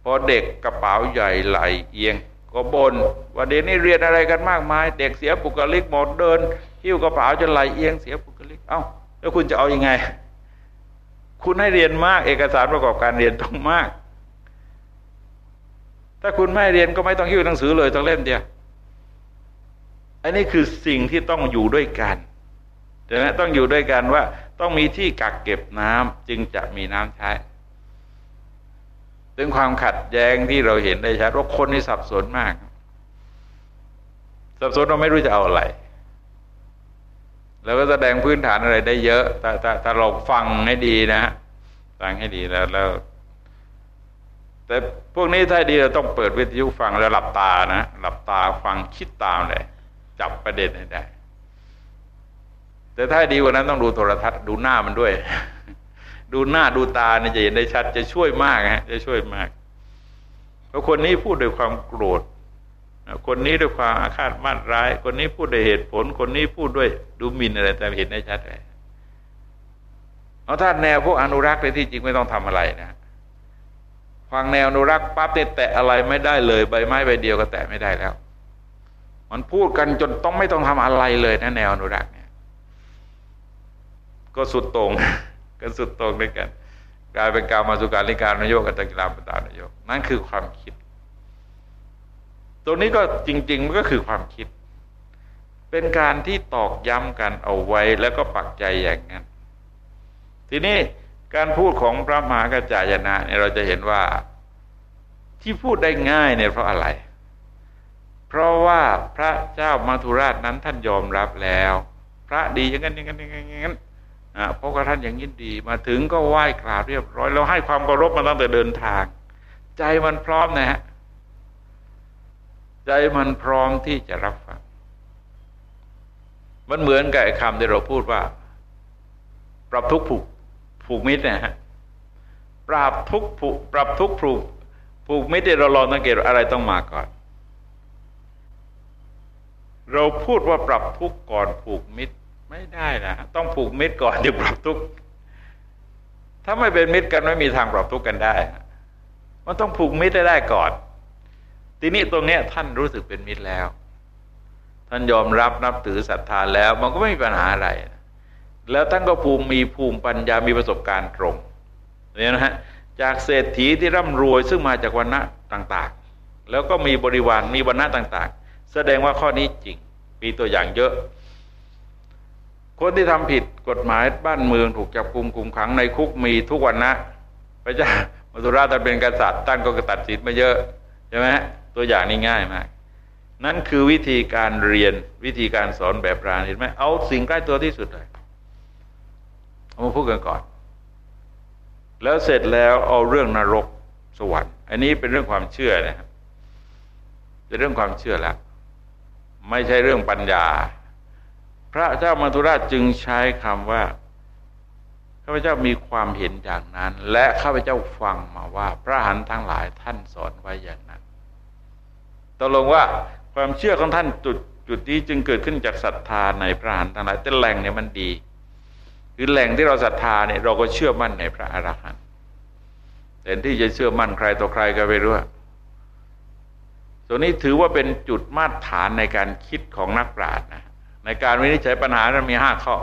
พอเด็กกระเป๋าใหญ่ไหลเอียง ก็บนว่าเดี๋ยวนี้เรียนอะไรกันมากมาย เด็กเสียปุกลิกหมดเดินหิ้วกระเป๋าจนไหลเอียงเสียปุกลิก เอ้า แล้วคุณจะเอาอยัางไง คุณให้เรียนมาก เอกสารประกอบการเรียนต้องมาก ถ้าคุณไม่เรียนก็ไม่ต้องหิ้วหนังสือเลยต้องเล่มเดียว อันนี้คือสิ่งที่ต้องอยู่ด้วยกันแต่นะต้องอยู่ด้วยกันว่าต้องมีที่กักเก็บน้ำจึงจะมีน้ำใช้ถึงความขัดแย้งที่เราเห็นได้ชัดว่าคนนี่สับสนมาก สับสนเราไม่รู้จะเอาอะไร แล้วก็แสดงพื้นฐานอะไรได้เยอะถ้าถ้าถ้าเราฟังให้ดีนะฟังให้ดีแล้วแล้ว แต่พวกนี้ถ้าดีเราต้องเปิดวิทยุฟังแล้วหลับตานะหลับตาฟังคิดตามเลย จับประเด็นให้ได้ แต่ถ้าดีกว่านั้นต้องดูโทรทัศน์ดูหน้ามันด้วย ดูหน้าดูตาเนี่ยจะเห็นได้ชัด จะช่วยมากฮะจะช่วยมากเพราะคนนี้พูดด้วยความโกรธคนนี้ด้วยความอาฆาตมาดร้าย คนนี้พูดด้วยเหตุผล คนนี้พูดด้วยดูหมิ่นอะไร แต่เห็นได้ชัดเลยเอาถ้าแนวพวกอนุรักษ์เลยที่จริงไม่ต้องทำอะไรนะฟังแนวอนุรักษ์ปั๊บเนี่ยแตะอะไรไม่ได้เลยใบไม้ใบเดียวก็แตะไม่ได้แล้ว มันพูดกันจนต้องไม่ต้องทำอะไรเลยนะแนวอนุรักษ์เนี่ย ก็สุดตรงกันสุดตรงด้วยกัน กลายเป็นการมาสุการลิการนโยกกับตะกิลามปตานโยกนั่นคือความคิด ตรงนี้ก็จริง ๆ มันก็คือความคิด เป็นการที่ตอกย้ำกันเอาไว้แล้วก็ปักใจอย่างนั้น ทีนี้การพูดของพระมหากระจายนะเนี่ยเราจะเห็นว่าที่พูดได้ง่ายเนี่ยเพราะอะไร เพราะว่าพระเจ้ามาธุราชนั้นท่านยอมรับแล้ว พระดีอย่างนั้นอย่างนั้นอย่างนั้นเพบกับท่านอย่างยินดี มาถึงก็ไหว้กราบเรียบร้อยเราให้ความเคารพมาตั้งแต่เดินทาง ใจมันพร้อมนะฮะใจมันพร้อมที่จะรับฟังมันเหมือนกับคำที่เราพูดว่า ปรับทุกผูกผูกมิตรนี่ยฮะปราบทุกผูกปรับทุกผูกผูกมิตรเราลองสังเกตอะไรต้องมาก่อน เราพูดว่าปรับทุกก่อนผูกมิตรไม่ได้นะต้องผูกมิตรก่อนเดี๋ยวปรับทุกถ้าไม่เป็นมิตรกันไม่มีทางปรับทุกกันได้ มันต้องผูกมิตรได้ก่อน ทีนี้ตรงเนี้ยท่านรู้สึกเป็นมิตรแล้ว ท่านยอมรับนับถือศรัทธาแล้ว มันก็ไม่มีปัญหาอะไร แล้วท่านก็ภูมิมีภูมิปัญญามีประสบการณ์ตรงเนี่ยนะฮะจากเศรษฐีที่ร่ำรวยซึ่งมาจากวันณะต่าง ๆ แล้วก็มีบริวารมีวันณะต่าง ๆ แสดงว่าข้อนี้จริง มีตัวอย่างเยอะ คนที่ทำผิดกฎหมายบ้านเมืองถูกจับกุมคุมขังในคุกมีทุกวันนะพระเจ้ามัตุราท่านเป็นกษัตริย์ท่านก็กตัดสินมาเยอะใช่ไหมตัวอย่างนี้ง่ายมาก นั่นคือวิธีการเรียนวิธีการสอนแบบรานเห็นไหมเอาสิ่งใกล้ตัวที่สุดเลยเอามาพูดกันก่อน แล้วเสร็จแล้วเอาเรื่องนรกสวรรค์ อันนี้เป็นเรื่องความเชื่อนะครับเป็นเรื่องความเชื่อแล้ว ไม่ใช่เรื่องปัญญา พระเจ้ามัทุราชจึงใช้คำว่าข้าพเจ้ามีความเห็นอย่างนั้น และข้าพเจ้าฟังมาว่า พระหันทั้งหลายท่านสอนไว้อย่างนั้นตกลงว่าความเชื่อของท่านจุดจุดนี้จึงเกิดขึ้นจากศรัทธาในพระหันทั้งหลายแต่แหล่งเนี่ยมันดี คือแหล่งที่เราศรัทธาเนี่ยเราก็เชื่อมั่นในพระอรหันต์แต่ที่จะเชื่อมั่นใครต่อใครก็ไม่รู้ ตัวนี้ถือว่าเป็นจุดมาตรฐานในการคิดของนักปราชญ์นะในการวินิจฉัยปัญหาเรามีห้าข้อ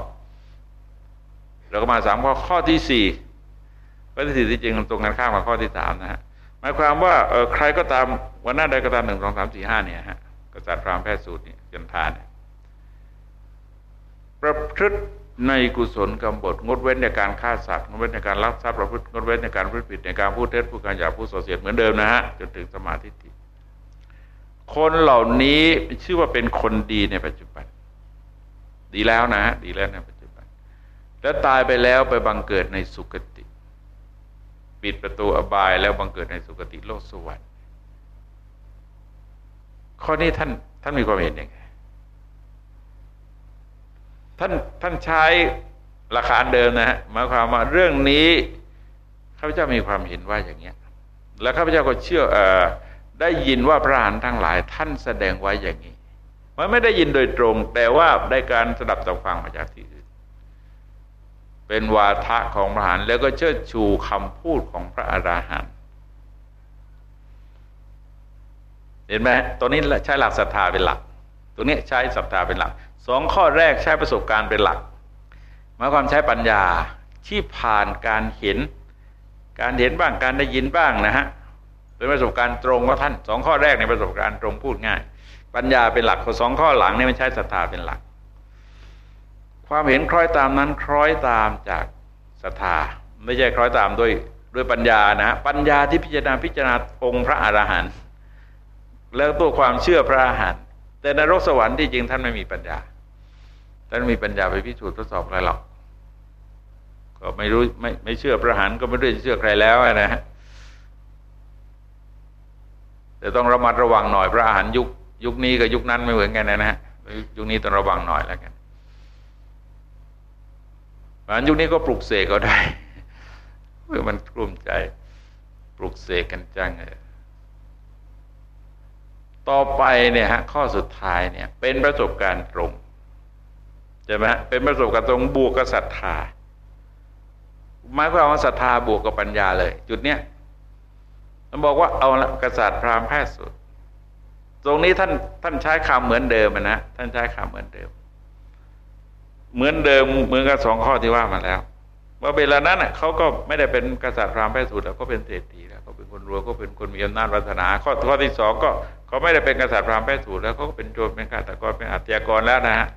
เราก็มาสามข้อข้อที่สี่ข้อที่สี่ที่จริงตรงกันข้ามกับข้อที่สามนะฮะหมายความว่าเออใครก็ตามวันหน้าใดก็ตามหนึ่งสองสามสี่ห้าเนี่ยฮะกษัตริย์พราหมณ์แพทย์สูตรเนี่ยจนทานเนี่ยประพฤติในกุศลกรรมบทงดเว้นในการฆ่าสัตว์งดเว้นในการลักทรัพย์ประพฤติงดเว้นในการพูดผิดในการพูดเท็จพูดการหยาพูดส่อเสียดเหมือนเดิมนะฮะจนถึงสมาธิ คนเหล่านี้ชื่อว่าเป็นคนดีในปัจจุบัน ดีแล้วนะ ดีแล้วในปัจจุบัน แล้วตายไปแล้วไปบังเกิดในสุคติ ปิดประตูอบายแล้วบังเกิดในสุคติโลกสวรรค์ข้อนี้ท่านท่านมีความเห็นยังไงท่านท่านใช้ราคานเดิมนะฮะหมายความว่าเรื่องนี้ข้าพเจ้ามีความเห็นว่าอย่างเนี้ย แล้วข้าพเจ้าก็เชื่ออ ได้ยินว่าพระหานทั้งหลาย ท่านแสดงไว้อย่างนี้มันไม่ได้ยินโดยตรง แต่ว่าได้การสดับตับฟังมาจากที่อื่นเป็นวาทะของพระหานแล้วก็เชิดชูคำพูดของพระอราหันต์เห็นไหมตัวนี้ใช้หลักศรัทธาเป็นหลักตัวนี้ใช้ศรัทธาเป็นหลัก สองข้อแรกใช้ประสบการณ์เป็นหลักหมายความใช้ปัญญาที่ผ่านการเห็น การเห็นบ้างการได้ยินบ้างนะฮะ เป็นประสบการณ์ตรงว่าท่านสองข้อแรกในประสบการณ์ตรงพูดง่าย ปัญญาเป็นหลักสองข้อหลังนี่มันใช้ศรัทธาเป็นหลัก ความเห็นคล้อยตามนั้นคล้อยตามจากศรัทธาไม่ใช่คล้อยตามด้วยด้วยปัญญานะปัญญาที่พิจารณาพิจารณาองค์พระอรหันต์แล้วตัวความเชื่อพระอรหันต์แต่นรกสวรรค์ที่จริงท่านไม่มีปัญญาท่านมีปัญญาไปพิสูจน์ทดสอบใครหรอกก็ไม่รู้ไม่ไม่เชื่อพระหันก็ไม่รู้จะเชื่อใครแล้วนะฮะ แต่ต้องระมัดระวังหน่อยพระอาหารยุคยุคนี้กับยุคนั้นไม่เหมือนกันนะฮะยุคนี้ต้องระวังหน่อยแล้วกันพระหันยุคนี้ก็ปลุกเสกก็ได้เพื่อมันกลุ่มใจปลุกเสกกันจังเลยต่อไปเนี่ยฮะข้อสุดท้ายเนี่ย เป็นประสบการณ์ตรงใช่ไหมเป็นประสบการณ์ตรงบวกกับศรัทธาหมายความว่าศรัทธาบวกกับปัญญาเลย จุดเนี้ย มันบอกว่าเอาละกษัตริย์พราหมณ์แพทย์สุด ตรงนี้ท่านท่านใช้คำเหมือนเดิมนะท่านใช้คำเหมือนเดิม เหมือนเดิมเหมือนกับสองข้อที่ว่ามาแล้วว่าเวลานั้นอะเขาก็ไม่ได้เป็นกษัตริย์พราหมณ์แพทย์สุดแล้วก็เป็นเศรษฐีแล้วเขาเป็นคนรวยก็เป็นคนมีอำนาจวัฒนา ข้อข้อที่สองก็เขาไม่ได้เป็นกษัตริย์พราหมณ์แพทย์สุดแล้วเขาก็เป็นโจรเป็นฆาตกรเป็นอาชญากรแล้วนะฮะ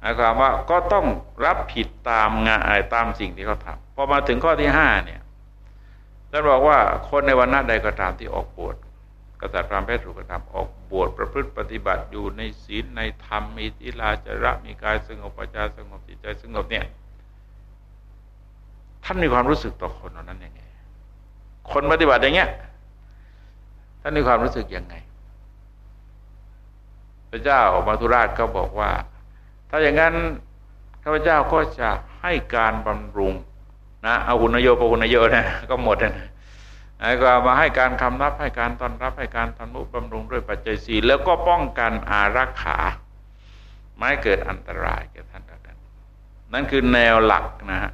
หมายความว่าก็ต้องรับผิดตามงานตามสิ่งที่เขาทำพอมาถึงข้อที่ห้าเนี่ย ท่านบอกว่าคนในวันนั้นใดก็ตามที่ออกบวชกษัตริย์พราหมณ์แพทย์ถูกกระทำออกบวชประพฤติปฏิบัติอยู่ในศีลในธรรมมีทิลาจระมีกายสงบปัญญาสงบจิตใจสงบเนี่ยท่านมีความรู้สึกต่อคนเหล่านั้นยังไง คนปฏิบัติอย่างเงี้ยท่านมีความรู้สึกยังไง พระเจ้าออมาธุราชก็บอกว่า ถ้าอย่างนั้นข้าพเจ้าก็จะให้การบำรุง นะเอาหุนโยปหุนโยนะก็หมดนะแล้วก็มาให้การคำนับให้การต้อนรับให้การทำนุบำรุงด้วยปัจจัยสีแล้วก็ป้องกันอารักขาไม่เกิดอันตรายแก่ท่านนั้นนั่นคือแนวหลักนะฮะ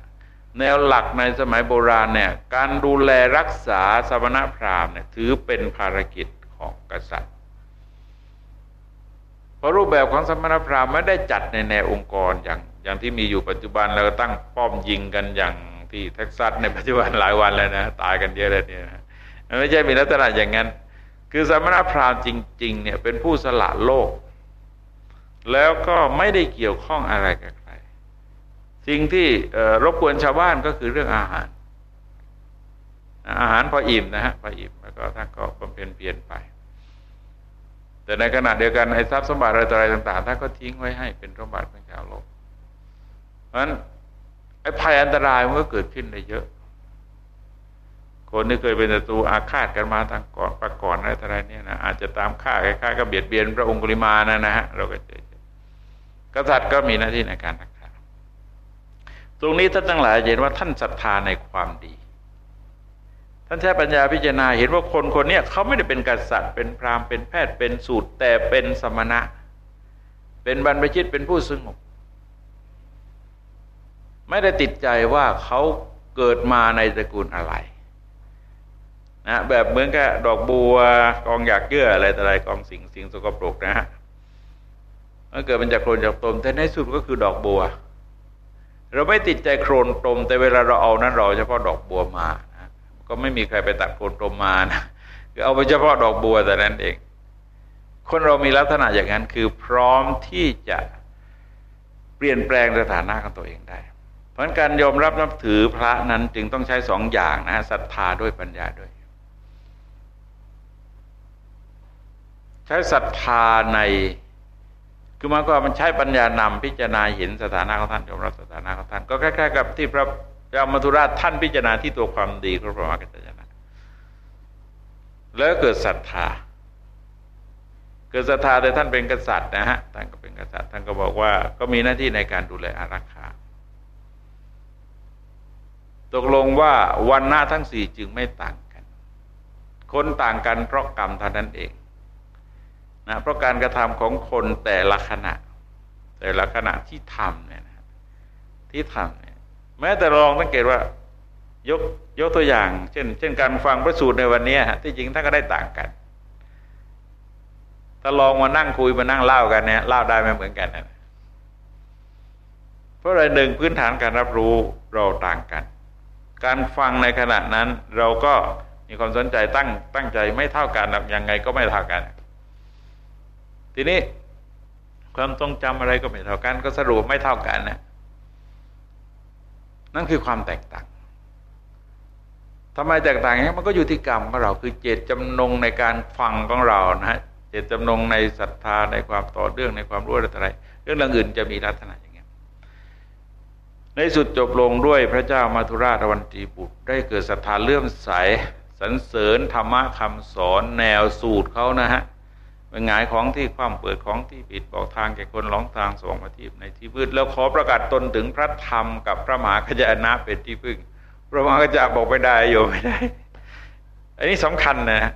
แนวหลักในสมัยโบราณเนี่ยการดูแลรักษาสมณพราหมณ์เนี่ยถือเป็นภารกิจของกษัตริย์ เพราะรูปแบบของสมณพราหมณ์ไม่ได้จัดในแนวองค์กรอย่างอย่างที่มีอยู่ปัจจุบันเราตั้งป้อมยิงกันอย่าง ที่เท็กซัสในปัจจุบันหลายวันแล้วนะตายกันเยอะเลยเนี่ยนะไม่ใช่มีลักษณะอย่างนั้น คือสมณพราหมณ์จริง ๆ เนี่ยเป็นผู้สละโลก แล้วก็ไม่ได้เกี่ยวข้องอะไรกับใคร สิ่งที่รบกวนชาวบ้านก็คือเรื่องอาหาร อาหารพออิ่มนะฮะพออิ่มแล้วก็ท่านก็บำเพ็ญเปลี่ยนไป แต่ในขณะเดียวกันไอ้ทรัพย์สมบัติอะไรต่าง ๆท่านก็ทิ้งไว้ให้เป็นสมบัติของชาวโลก เพราะฉะนั้น ภัยอันตรายมันก็เกิดขึ้นได้เยอะ คนที่เคยเป็นศัตรูอาฆาตกันมาตั้งก่อนประก่อนอะไรอะไรเนี่ยนะอาจจะตามฆ่าคล้ายๆกับเบียดเบียนพระองคุลิมานะนะฮะเราก็เจอกษัตริย์ก็มีหน้าที่ในการรักษาตรงนี้ท่านทั้งหลายเห็นว่าท่านศรัทธาในความดี ท่านใช้ปัญญาพิจารณาเห็นว่าคนคนนี้เขาไม่ได้เป็นกษัตริย์ เป็นพราหมณ์เป็นแพทย์เป็นสูตรแต่เป็นสมณะ เป็นบรรพชิตเป็นผู้สงบ ไม่ได้ติดใจว่าเขาเกิดมาในตระกูลอะไรนะแบบเหมือนกับดอกบัวกองอยากเยื่ออะไรต่อะไรกองสิ่งสิ่งสกปรกนะฮะมันเกิดเป็นจากโครนจากตมแต่ในสุดก็คือดอกบัว เราไม่ติดใจโครนตมแต่เวลาเราเอานั้นเราเฉพาะดอกบัวมานะก็ไม่มีใครไปตัดโครนตมมานะคือเอาไปเฉพาะดอกบัวแต่นั้นเอง คนเรามีลักษณะอย่างนั้นคือพร้อมที่จะเปลี่ยนแปลงสถานะของตัวเองได้ ราะการยอมรับนับถือพระนั้นจึงต้องใช้สองอย่างนะฮะศรัทธาด้วยปัญญาด้วย ใช้ศรัทธาในคือมันก็มันใช้ปัญญานำพิจารณาเห็นสถานะของท่านยอมรับสถานะของท่าน ก็คล้ายๆกับที่พระยามัทุราชท่านพิจารณาที่ตัวความดีของพระมหากัจจนะแล้วเกิดศรัทธา เกิดศรัทธาแต่ท่านเป็นกษัตริย์นะฮะท่านก็เป็นกษัตริย์ ท่านก็บอกว่าก็มีหน้าที่ในการดูแลอารักขา ตกลงว่าวันหน้าทั้งสี่จึงไม่ต่างกัน คนต่างกันเพราะกรรมเท่านั้นเองนะเพราะการกระทำของคนแต่ละขณะ แต่ละขณะที่ทำเนี่ยนะที่ทำเนี่ยแม้แต่ลองสังเกตว่ายกยกตัวอย่าง เช่น เช่นการฟังพระสูตรในวันนี้ที่จริงท่านก็ได้ต่างกันถ้าลองมานั่งคุยมานั่งเล่ากันเนี่ยเล่าได้ไม่เหมือนกันนะเพราะอะไรหนึ่งพื้นฐานการรับรู้เราต่างกัน การฟังในขณะนั้นเราก็มีความสนใจตั้งตั้งใจไม่เท่ากันยังไงก็ไม่เท่ากัน ทีนี้ความทรงจำอะไรก็ไม่เท่ากัน ก็สรุปไม่เท่ากันนะนั่นคือความแตกต่างทำไมแตกต่างอย่างนี้มันก็อยู่ที่กรรมของเราคือเจตจำนงในการฟังของเรานะฮะเจตจำนงในศรัทธาในความต่อเรื่องในความรู้อะไรเรื่องอื่นจะมีลักษณะ ในสุดจบลงด้วยพระเจ้ามาธุราชวันตีบุตร ได้เกิดศรัทธาเลื่อมใสสรรเสริญธรรมะคำสอนแนวสูตรเขานะฮะเป็นงายของที่ความเปิดของที่ปิดบอกทางแก่คนหลงทางสองอาทิตย์ในที่พืดแล้วขอประกาศตนถึงพระธรรมกับพระมหาขจานะเป็นที่พึ่ง พระมหาขจาบอกไม่ได้โยมไม่ได้ อันนี้สำคัญนะ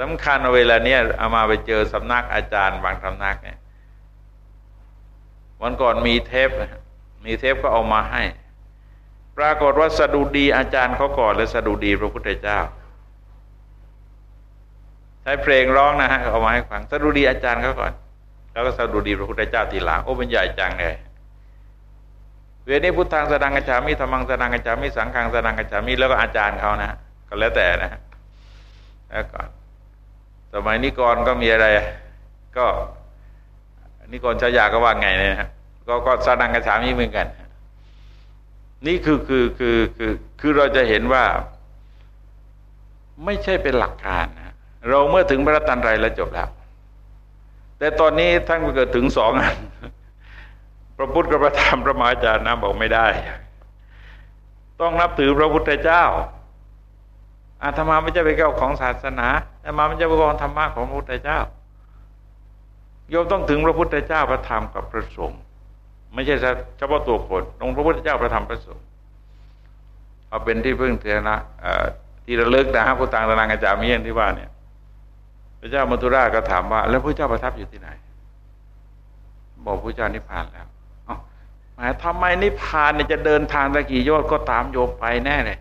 สำคัญเวลาเนี้ยเอามาไปเจอสำนักอาจารย์บางสำนักเนี่ยวันก่อนมีเทปนะ มีเทปก็เอามาให้ ปรากฏว่าสะดุดีอาจารย์เขาก่อนและสะดุดีพระพุทธเจ้า ใช้เพลงร้องนะฮะเอามาให้ฟังสะดุดีอาจารย์เขาก่อน แล้วก็สะดุดีพระพุทธเจ้าทีหลังโอ้เป็นใหญ่จังเลยเวนี้พุทธังสดังกัจฉามิธรรมังสดังกัจฉามิสังฆังสดังกัจฉามิแล้วก็อาจารย์เขานะก็แล้วแต่นะแล้วก่อนสมัยนี้ก่อนก็มีอะไร ก็นิกรชายาก็ว่าไงเนี่ยนะ ก็ก็สดังกระฉามีเหมือนกัน นี่คือคือคือคือคือเราจะเห็นว่า ไม่ใช่เป็นหลักการนะเราเมื่อถึงพระตันไรแล้วจบแล้ว แต่ตอนนี้ท่านเกิดถึงสองอันพระพุทธกับพระธรรมพระมหาจารย์นะบอกไม่ได้ ต้องนับถือพระพุทธเจ้าอาตมาไม่ใช่ไปเก้าของศาสนาอาตมาไม่ใช่ไปกองธรรมะของพระพุทธเจ้าโยมต้องถึงพระพุทธเจ้าพระธรรมกับพระสงฆ์ ไม่ใช่เฉพาะตัวคนตรงพระพุทธเจ้าพระธรรมพระสงฆ์เอาเป็นที่พึ่งเถนะที่ระลึกนะฮะพุทธังตนังอาจารย์มีอย่างที่ว่าเนี่ย พระเจ้ามัทุราก็ถามว่า แล้วพระเจ้าประทับอยู่ที่ไหน บอกพระเจ้านิพพานแล้วหมายทำไมนิพพานเนี่ยจะเดินทางตะกี่ยอดก็ตามโยมไปแน่เลย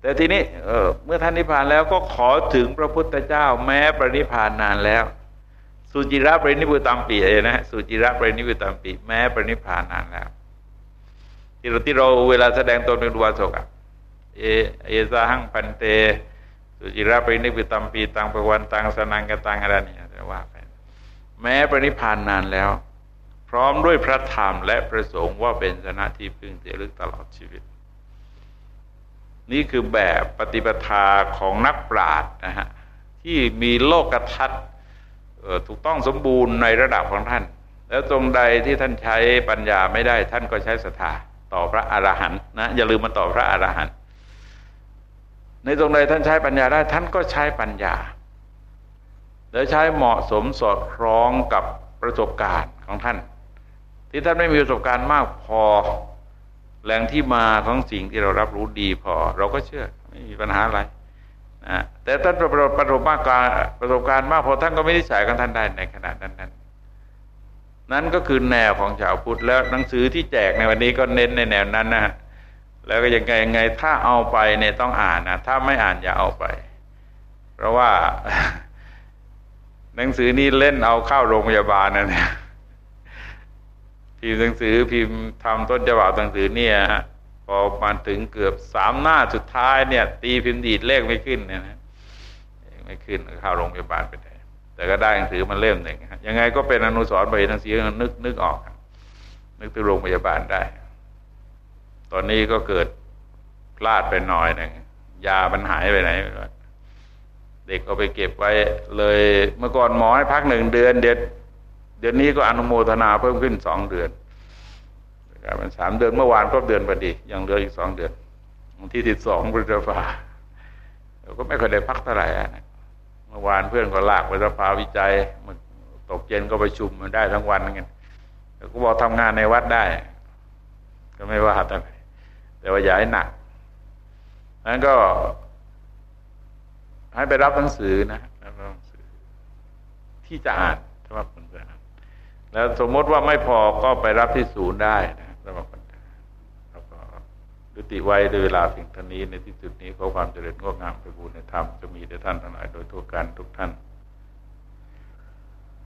แต่ทีนี้ เออ เมื่อท่านนิพพานแล้วก็ขอถึงพระพุทธเจ้า แม้ปรินิพพานนานแล้ว สุจิระปรินิพุตามปีเอนะสุจิระปรินิพุตามปีแม้ปรินิพานนานแล้วที่เราที่เราเวลาแสดงตนเป็นวาสกอะเอเอซาหังพันเต สุจิระปรินิพุตามปีตังปวันตังสนังกตังอะไรนี่จะว่าไปแม้ปรินิพานนานแล้ว พร้อมด้วยพระธรรมและประสงค์ว่าเป็นสนะที่พึ่งเจริญตลอดชีวิต นี่คือแบบปฏิปทาของนักปราชญ์นะฮะที่มีโลกทัศน์ ถูกต้องสมบูรณ์ในระดับของท่าน แล้วตรงใดที่ท่านใช้ปัญญาไม่ได้ ท่านก็ใช้ศรัทธาต่อพระอรหันต์นะอย่าลืมมาต่อพระอรหันต์ในตรงใดท่านใช้ปัญญาได้ ท่านก็ใช้ปัญญา แล้วใช้เหมาะสมสอดคล้องกับประสบการณ์ของท่าน ที่ท่านไม่มีประสบการณ์มากพอแหล่งที่มาของสิ่งที่เรารับรู้ดีพอ เราก็เชื่อไม่มีปัญหาอะไร นะแต่ท่านประสบประสบมากการประสบการณ์มากพอท่านก็ไม่ได้ใส่กันท่านได้ในขณะนั้นนั้นนั้นก็คือแนวของชาวพุทธแล้วหนังสือที่แจกในวันนี้ก็เน้นในแนวนั้นนะ แล้วก็ยังไงยังไงถ้าเอาไปเนี่ยต้องอ่านนะถ้าไม่อ่านอย่าเอาไป เพราะว่า หนังสือนี้เล่นเอาเข้าโรงพยาบาลนะเนี่ยพิมพ์หนังสือพิมพ์ทำต้นฉบับหนังสือเนี่ยฮะ พอมาถึงเกือบสามหน้าสุดท้ายเนี่ย ตีพิมพ์ดีดเลขไม่ขึ้นเนี่ยนะไม่ขึ้นเข้าโรงพยาบาลไปแต่ก็ได้หนังสือมันเล่มหนึ่งยังไงก็เป็นอนุสรณ์ไปหนังสือนึกนึกออก นึกถึงโรงพยาบาลได้ ตอนนี้ก็เกิดพลาดไปหน่อยหนึ่งยามันหายไปไหนเด็กก็ไปเก็บไว้ เลยเมื่อก่อนหมอให้พักหนึ่งเดือน เด็ดเดือนนี้ก็อนุโมทนาเพิ่มขึ้นสองเดือน กลายเป็นสามเดือนเมื่อวานครบเดือนพอดี ยังเหลืออีกสองเดือนวันที่สิบสองพฤษภาเราก็ไม่เคยได้พักเท่าไหร่เมื่อวานเพื่อนก็ลากไปสภาวิจัยมันตกเย็นก็ไปชุมมันได้ทั้งวันงั้นแต่ก็บอกทำงานในวัดได้ ก็ไม่ว่าแต่แต่ว่าอย่าให้หนักนั้นก็ ให้ไปรับหนังสือนะรับหนังสือ ที่จะอ่านสำหรับคนจะอ่านแล้วสมมติว่าไม่พอก็ไปรับที่ศูนย์ได้นะ สำหรับคนแล้วก็ดุติไว้ด้วยเวลาเพียงเท่านี้ในที่สุดนี้ขอความเจริญงอกงามไปบูรณนธรรมจะมีแด่ท่านทั้งหลายโดยทั่วกันทุกท่าน